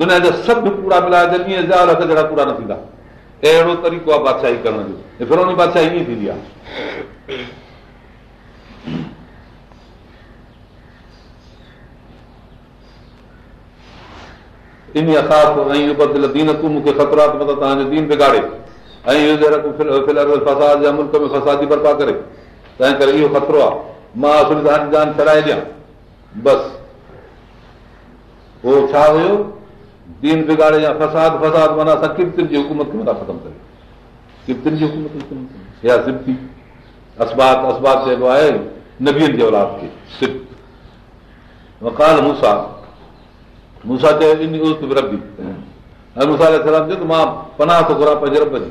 دنيا جا سڀ ڪوڙا ملائجن ائين زال هٿ جهڙا ڪوڙا نه ٿيندا اهڙو طريقو آهي بادشاهي ڪرڻ جو فروني بادشاهي ائين ٿيندي آهي ان خاص ۽ دين تون مون کي خترات مطلب توهان جو دين بگاڙي ۽ ملڪ ۾ فسادي برپا ڪري تنهن ڪري اهو خطرو آهي مان اصل توهان جي جان ڇڏائي ڏيان بس اهو ڇا هيو دين بگاڙي يا فساد فساد معنيٰ اسان ڪرتين جي حڪومت کي مٿان ختم ڪري ڪرتين جي حڪومت يا سبتي اثبات اثبات چئبو آهي نبين جي اولاد کي وڪال موسيٰ موسيٰ چيو ان ربي ۽ موسيٰ چيو ته مان پناهه ٿو گهران پنهنجي رب جي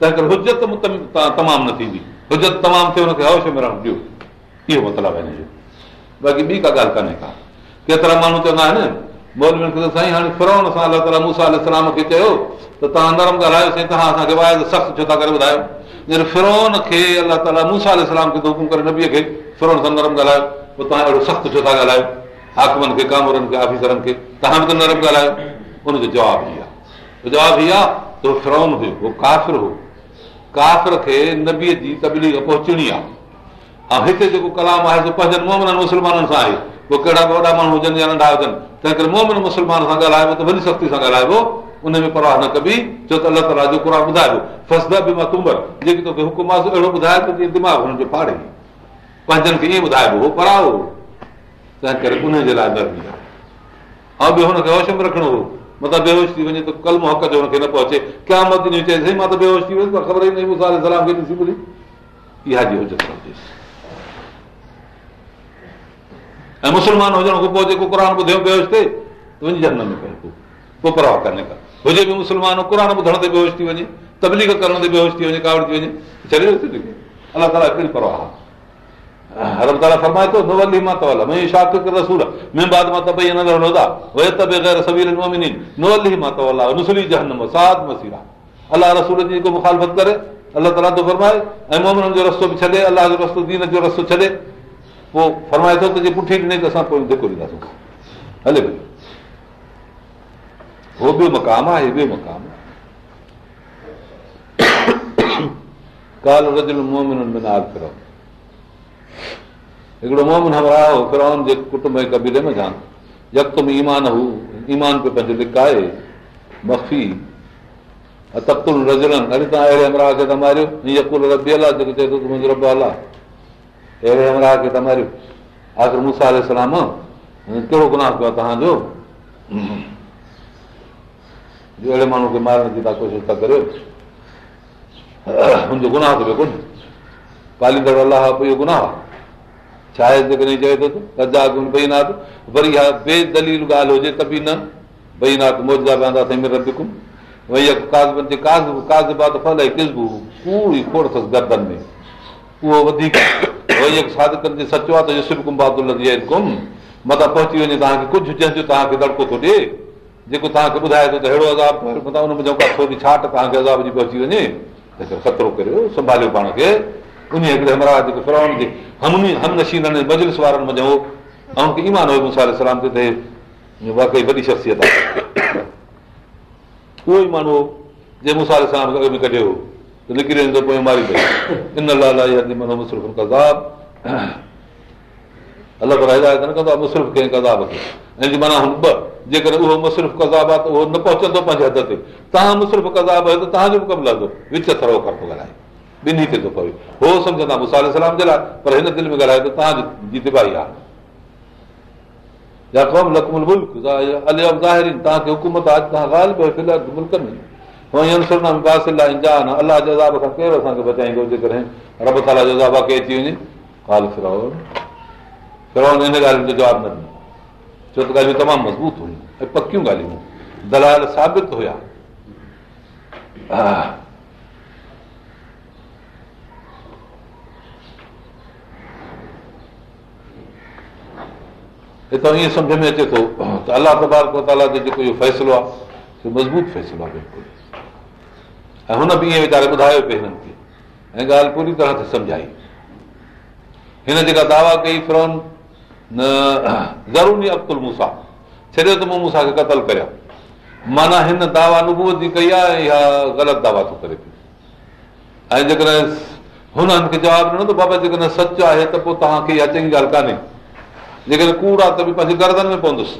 تنهن ڪري حجت تمام نه ٿيندي. حجت تمام ٿئي هن کي هوش ۾ رهڻ ڏيو. اهو مطلب آهي هن جو باقي ٻي ڪا ڳالهه ڪانهي ڪا. ڪيترا ماڻهو چوندا آهن کي سائين هاڻي فرون سان الله تالا موسيٰ کي چيو ته توهان نرم ڳالهايو سائين توهان اسان کي سخت ڇو ٿا ڪري ٻڌايو؟ فرون کي الله تالا موسيٰ کي حڪم ڪري نبيءَ کي فرون سان نرم ڳالهايو. پوءِ توهان اهڙو سخت ڇو ٿا ڳالهايو؟ حاڪمن کي ڪامرن کي آفيسرن کي توهان به ته نرم ڳالهايو. هن جو جواب ئي آهي جواب ئي آهي ته اهو فرون هيو اهو ڪافر هو ڪافر کي نبيءَ جي تبليگ پهچڻي آهي. ۽ هتي جيڪو ڪلام آهي سو پنهنجن مومنن مسلمانن سان آهي. پوءِ ڪهڙا به وڏا ماڻهو هجن يا ننڍا هجن تنهن ڪري مومن مسلمان سان ڳالهائبو ته وڏي سختي سان ڳالهائبو. ان ۾ پرواهه نه ڪبي ڇو ته الله تالا جو قر ٻڌائبو فسدا به مان تمبر جيڪي توکي حڪم آهي اهڙو ٻڌائي ته جيئن دماغ هنن جو ڦاڙي. پنهنجن کي ائين ٻڌائبو هو پڙهائو. تنهن ڪري ان جي لاءِ نرمي آهي. ۽ ٻيو هن کي هوش ۾ رکڻو هو مطلب بيهوش ٿي وڃي ته قلم حق جو هن کي نه پهچي. ڪيا مت چئي مان ته بيهوش ٿي ويس پر خبر ئي نه سلام کي ڏسي ٻڌي اها جي حجت ۽ مسلمان هجڻ کان پوءِ جيڪو قر ٻڌيو بيهوش ٿئي ته وڃي جنم ۾ پئي پوءِ پرواهه ڪانهي ڪا. هجي به مسلمان قر ٻڌڻ تي بيهوش ٿي وڃي تبليگ ڪرڻ تي بيهوش ٿي وڃي ڪاوڙ ٿي وڃي ڇڏي الله تالا ڪهڙي پرواهه آهي فرمائي ٿو ته جي جيڪو مکالفت ڪري الله تالا ٿو فرمائي ۽ مومنن جو رستو به ڇڏي الله جو رستو دين جو رستو ڇڏي پوءِ فرمائي ٿو ته جي پٺي ڏني ته اسان پوءِ ڌڪو ڏينداسين هلي ڀئي اهو ٻيو مقام آهي ٻيو مقام ڪال رجل مومن ۾ ناز ڪرو هڪڙو مومن همرا هو فرون جي ڪٽنب جي ڪبيلي ۾ جان. يڪتم ايمان هو ايمان پي پنهنجو لڪائي مفي تختل رجلن اڄ توهان اهڙي همرا کي ته ماريو؟ يڪل ربي الا جيڪو چئي ٿو منهنجو رب الا اهڙي همرا کي ته ماريو؟ آخر مون سان سلام ڪهڙو گناهه ڪيو آهي توهان جو؟ اهڙي ماڻهو کي مارڻ جي توهان ڪوشش ٿا ڪريو هن جو گناهه پيو ڪونهي پاليندڙ الله پوءِ اهو گناهه آهي. ڇا آهي جيڪڏهن چئي ٿو ته؟ بئينات وري ها بيدليل ڳالهه هجي ته به نه. بئينات موزا پوندا ڪاز مٿان پهچي وڃي توهان کي ڪجهه جنهن جو توهان کي دڙڪو ٿو ڏئي. جيڪو توهان کي ٻڌائي ٿو ته اهڙو عذاب جي پهچي وڃي. ته خطرو ڪريو سنڀاليو پاڻ کي ان هڪڙي وارن تي واقعي وڏي شخصيت آهي. اهو ئي ماڻهو جي مسال هدايت ڪنهن ڪزاب معنيٰ جيڪڏهن اهو مسرف ڪزاب آهي ته اهو نه پهچندو پنهنجي حد تي. توهان مسرف ڪزاب ته توهان جو به ڪم لڳندو. وچ ڳالهائي ٻنهي تي ٿو پوي هو سمجهندا مسال سلام جي لاءِ پر هن دل ۾ ڳالهائي ته توهان جي تباهي آهي. توهان کي حڪومت آهي الله جي عذاب کان ڪير اسان کي بچائيندو جيڪڏهن ڏنو. ڇو ته ڳالهيون تمام مضبوط هيون ۽ پڪيون دلال ثابت هئا هتان ائين سمجهه ۾ اچي ٿو ته الله تبارڪ تالا جو جيڪو اهو فيصلو آهي مضبوط فيصلو آهي بلڪل ۽ هن به ائين ويچاري ٻڌايو پئي هنن کي ۽ ڳالهه پوري طرح سان سمجهائي هن جيڪا دعويٰ ڪئي فرون نه ضروري عبدل موسيٰ ڇڏيو ته مون مون سان کي قتل ڪريا معنيٰ هن دعويٰ نبوءَ جي ڪئي آهي اها غلط دعويٰ ٿو ڪري پيو ۽ جيڪڏهن هنن کي جواب ڏنو ته بابا جيڪڏهن سچ آهي ته پوءِ توهان کي اها چڱي ڳالهه ڪانهي جيڪڏهن ڪوڙ آهي ته به پنهنجي گردن ۾ پوندس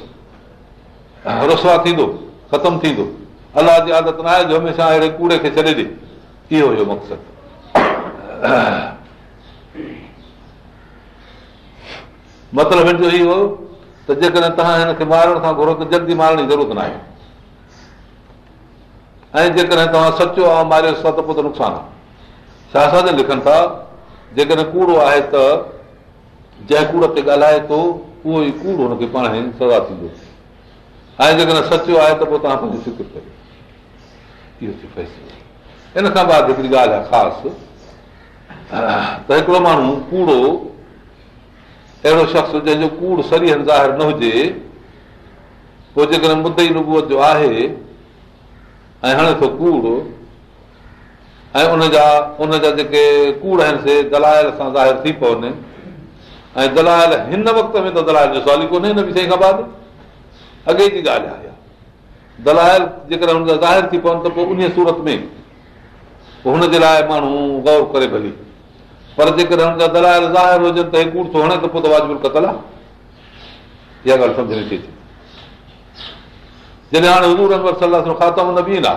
رسوا ٿيندو ختم ٿيندو الله جي عادت نه آهي جو هميشه اهڙي ڪوڙي کي ڇڏي ڏي اهو هيو مقصد مطلب هن جو اهو ته جيڪڏهن توهان هن کي مارڻ کان گهرو ته جلدي مارڻ جي ضرورت نه آهي ۽ جيڪڏهن توهان سچو آهي ماريوس ٿا ته پوءِ ته نقصان آهي ڇا اسان جي لکن ٿا جيڪڏهن ڪوڙو آهي ته جنهن ڪوڙ تي ڳالهائي ٿو اهو ئي ڪوڙ هن کي پاڻ ئي سزا ٿيندو. ۽ جيڪڏهن سچو آهي ته پوءِ توهان پنهنجي فڪر ڪيو. هن کان بعد هڪڙي ڳالهه آهي خاص. ته هڪڙو ماڻهو ڪوڙو اهڙو شخص جنهن جو ڪوڙ سريهن ظاهر نه هجي پوءِ جيڪڏهن مدعي نبوئت جو آهي ۽ هڻي ٿو ڪوڙ ۽ ان جا ان جا جيڪي ڪوڙ آهن سي دلايل سان ظاهر ٿي پون ۽ دلايل هن وقت ۾ ته دلايل جو سوال ئي ڪونهي نه به شيءِ کان بعد اڳي جي ڳالهه آهي دلايل جيڪڏهن هن جا ظاهر ٿي پون ته پوءِ ان سورت ۾ هن جي لاءِ ماڻهو گور ڪري ڀلي. پر جيڪڏهن هن جا دلايل ظاهر هجن ته هي ڪوڙ ٿو هڻي ته پوءِ ته واجب ڪتل آهي. اها ڳالهه سمجهه ۾ اچي ٿي. جڏهن هاڻي حضور انور صلاح خاتم نه بيهندا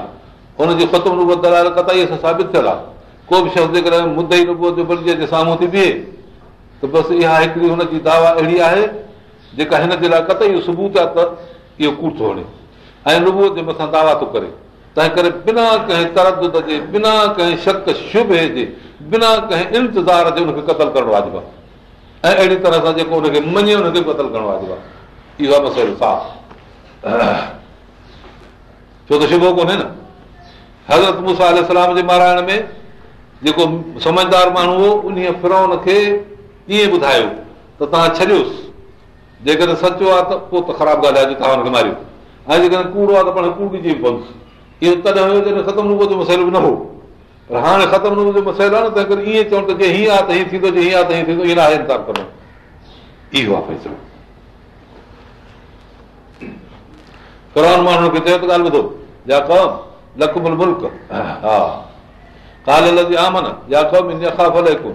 هن جي ختم ربط دلايل ڪتائيءَ سان ثابت ٿيل آهي. ڪو به شخص جيڪڏهن مدعي ربط جو بلجي جي سامهون ٿي بيهي ته بس اها هڪڙي هن جي دعويٰ اهڙي آهي جيڪا هن جي لاءِ ڪتئي ثبوت آهي ته اهو ڪوڙ ٿو هڻي ۽ ربوءَ جي مٿان دعويٰ ٿو ڪري. تنهن ڪري بنا ڪنهن ترد جي بنا ڪنهن شڪ شڀي جي بنا ڪنهن انتظار جي هن کي قتل ڪرڻ واجب آهي. ۽ اهڙي طرح سان جيڪو هن کي مڃي هن کي قتل ڪرڻ واجب آهي. اهو آهي مسئلو صاف. ڇو ته شڀو ڪونهي نه. حضرت موسيٰ جي مارائڻ ۾ جيڪو سمجهدار ماڻهو هو ان فرون کي ائين ٻڌايو ته توهان ڇڏيوس. جيڪڏهن سچو آهي ته پوءِ ته خراب ڳالهه آهي توهان هن کي ماريو. ۽ جيڪڏهن ڪوڙو آهي ته پاڻ ڪوڙ جي پوندس اهو تڏهن هيو جڏهن ختم جو مسئلو به نه هو. پر هاڻي ختم جو مسئلو آهي نه تنهن ڪري ائين چون ته جي هيئن آهي ته هيئن ٿيندو هيئن آهي ته هيئن ٿيندو ائين آهي انتار ڪرڻو. اهو آهي فيصلو. قر ماڻهن کي چيو ته ڳالهه ٻڌو. يا ڪم لکمل ملڪ. ها. ڪال جي آمن يا ڪم خاف ڪونه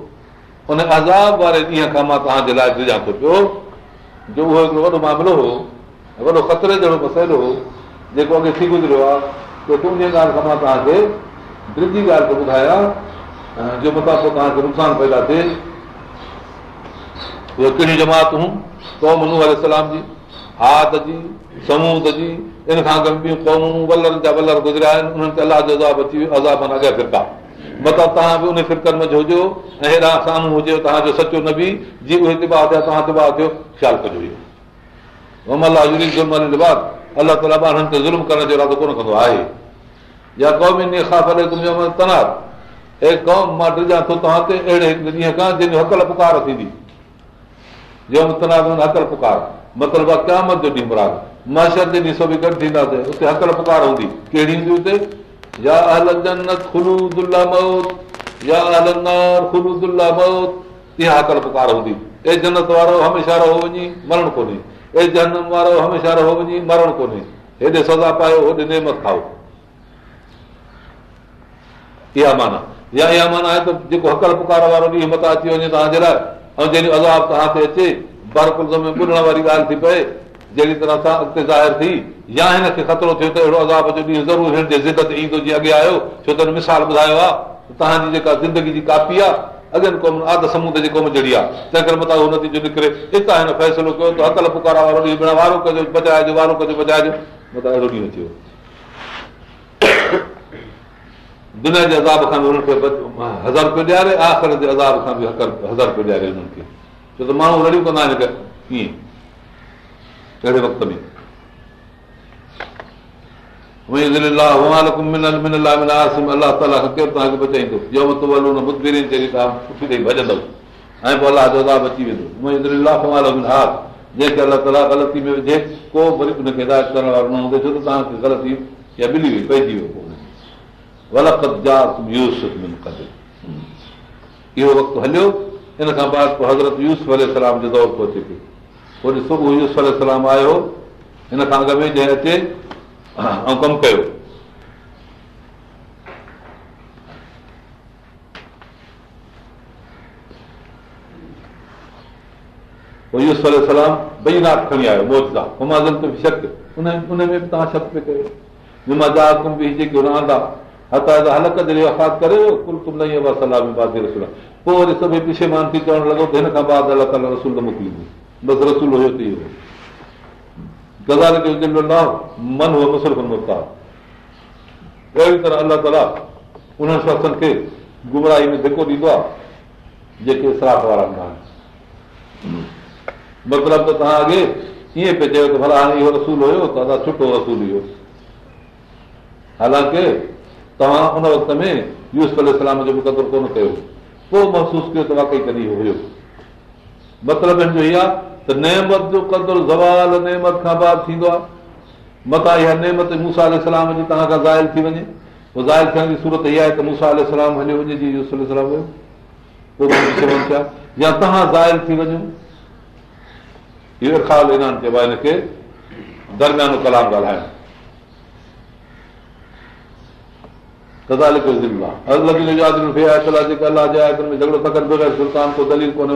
ان اهزاب واري ڏينهن کان مان توهان جي لاءِ ڏجان ٿو پيو. جو اهو هڪڙو وڏو معاملو هو وڏو خطري جهڙو مسئلو هو جيڪو اڳي ٿي گذريو آهي ته تون ڳالهه کان مان توهان کي ڏجي ڳالهه ٿو ٻڌايان جو پوءِ توهان کي نقصان پيدا ٿئي. اهي ڪهڙيون جماتون قوم ننهن سلام جي هاد جي سمود جي ان کان اڳ ٻيون قومون ولر جا ولر گذريا آهن انهن تي الله جو عذاب اچي ويو عذاب اڳيان فرڪا مطلب توهان به ان فرڪن ۾ هجو ۽ هيڏا سامهون هجي توهان جو سچو نه به جيئن اهي تباهه ٿيا توهان تباهه ٿيو خيال ڪجو اهو. الله تالا ٻارن تي ظلم ڪرڻ جو ارادو ڪونه ڪندو آهي. يا قومي تنار. هي قوم مان ڊرجان ٿو توهان تي اهڙي ڏينهن کان جنهن جو هڪل پڪار ٿيندي هڪل پڪار. مطلب آهي قيامت جو ڏينهن مراد. ماشر جي ڏينهن سڀئي گڏ ٿينداسين اتي هڪل پڪار هوندي. ڪهڙي هوندي اتي يا جنت خلودلا موت يا خلودلا موت اها هڪل پڪار هوندي اي جنت وارو هميشه رهو وڃي مرڻ ڪونهي اي جنم وارو هميشه رهو وڃي مرڻ ڪونهي هيڏي سزا پايو هوڏي نيمت کائو اها معنيٰ يا اها معنيٰ آهي ته جيڪو هڪل پڪار وارو ڏينهن مٿان اچي وڃي توهان جي لاءِ ۽ جنهن جو عذاب توهان تي اچي برڪل ۾ ٻڌڻ واري ڳالهه ٿي پئي جهڙي طرح سان اڳتي ظاهر ٿي يا هن کي خطرو ٿيو ته اهڙو عذاب جو ڏينهن ضرور هن جي ضد ايندو جيئن اڳي آيو ڇو ته مثال ٻڌايو آهي توهان جي جيڪا زندگي جي ڪاپي آهي آهي تنهن ڪري نڪري هتان هن فيصلو ڪيو ته هڪل پڪارا وارو ڏينهن وارو ڪجو بچائجو وارو ڪجو بچائجو مٿان اهڙو ڏينهن ويو دنيا جي عذاب کان به هنن کي هزار رپيو ڏياري آخر جي عذاب کان به هزار رپيو ڏياري هنن کي. ڇو ته ماڻهو رڙيون ڪندا آهن ڪيئن ڪهڙي وقت ۾ هدايت وارو نه هوندو غلطي اهو وقت هليو ان کان بعد پوءِ حضرت يوز سلام جو دور ٿو اچي پيو پوءِ ڏسو يوز سلام آيو هن کان اڳ ۾ جنهن اچي ۽ ڪم ڪيو پوءِ اهو سلام ٻئي ناٿ کڻي آيو موزا شڪ ان ۾ توهان شڪ پيو پڇي چوڻ لڳو ته هن کان بعد الله تالا رسول موڪليندو رسول هيو مختار اهڙي طرح الله تالا انهن شخصن کي گمراهي ۾ ڌڪو ڏيندو آهي جيڪي شراپ وارا هوندا آهن مطلب ته توهان اڳي ائين پيو چيو ته ڀلا هاڻي اهو رسول هيو ته اسان سٺو رسول اهو حالانڪه توهان ان وقت ۾ يوز يوسلام جو به قدر ڪونه ڪيو پوءِ محسوس ڪيو ته واقعي ڪڏهن هيو مطلب هن جو اها ته نيمت جو قدر زوال نيمت کان بعد ٿيندو آهي. مٿان اها نيمت موسيٰ سلام جي توهان کان زائل ٿي وڃي. پوءِ زائل ٿيڻ جي سورت اها آهي ته موسيٰ سلام هليو وڃي جي پوءِ يا توهان زائل ٿي وڃو. اهو خيال اڃان چئبو آهي هن کي درميانو ڪلام ڳالهائڻ. جهڳڙو تڪن بغير سلطان ڪو دليل ڪونهي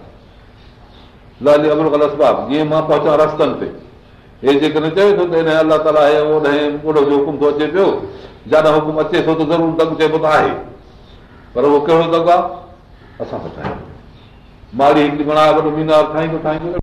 لالي ابل اسباب جيئن مان پهچان رستن تي هي جيڪڏهن چئي ٿو ته هن الله تالا جو حڪم ٿو اچي پيو جاڏا حڪم اچي ٿو ته ضرور دگ چئبو ته آهي. پر اهو ڪهڙو دگ آهي اسان ماڙي هڪڙي بڻائي وڏو مينار ٺاهيندو ٺاهيندو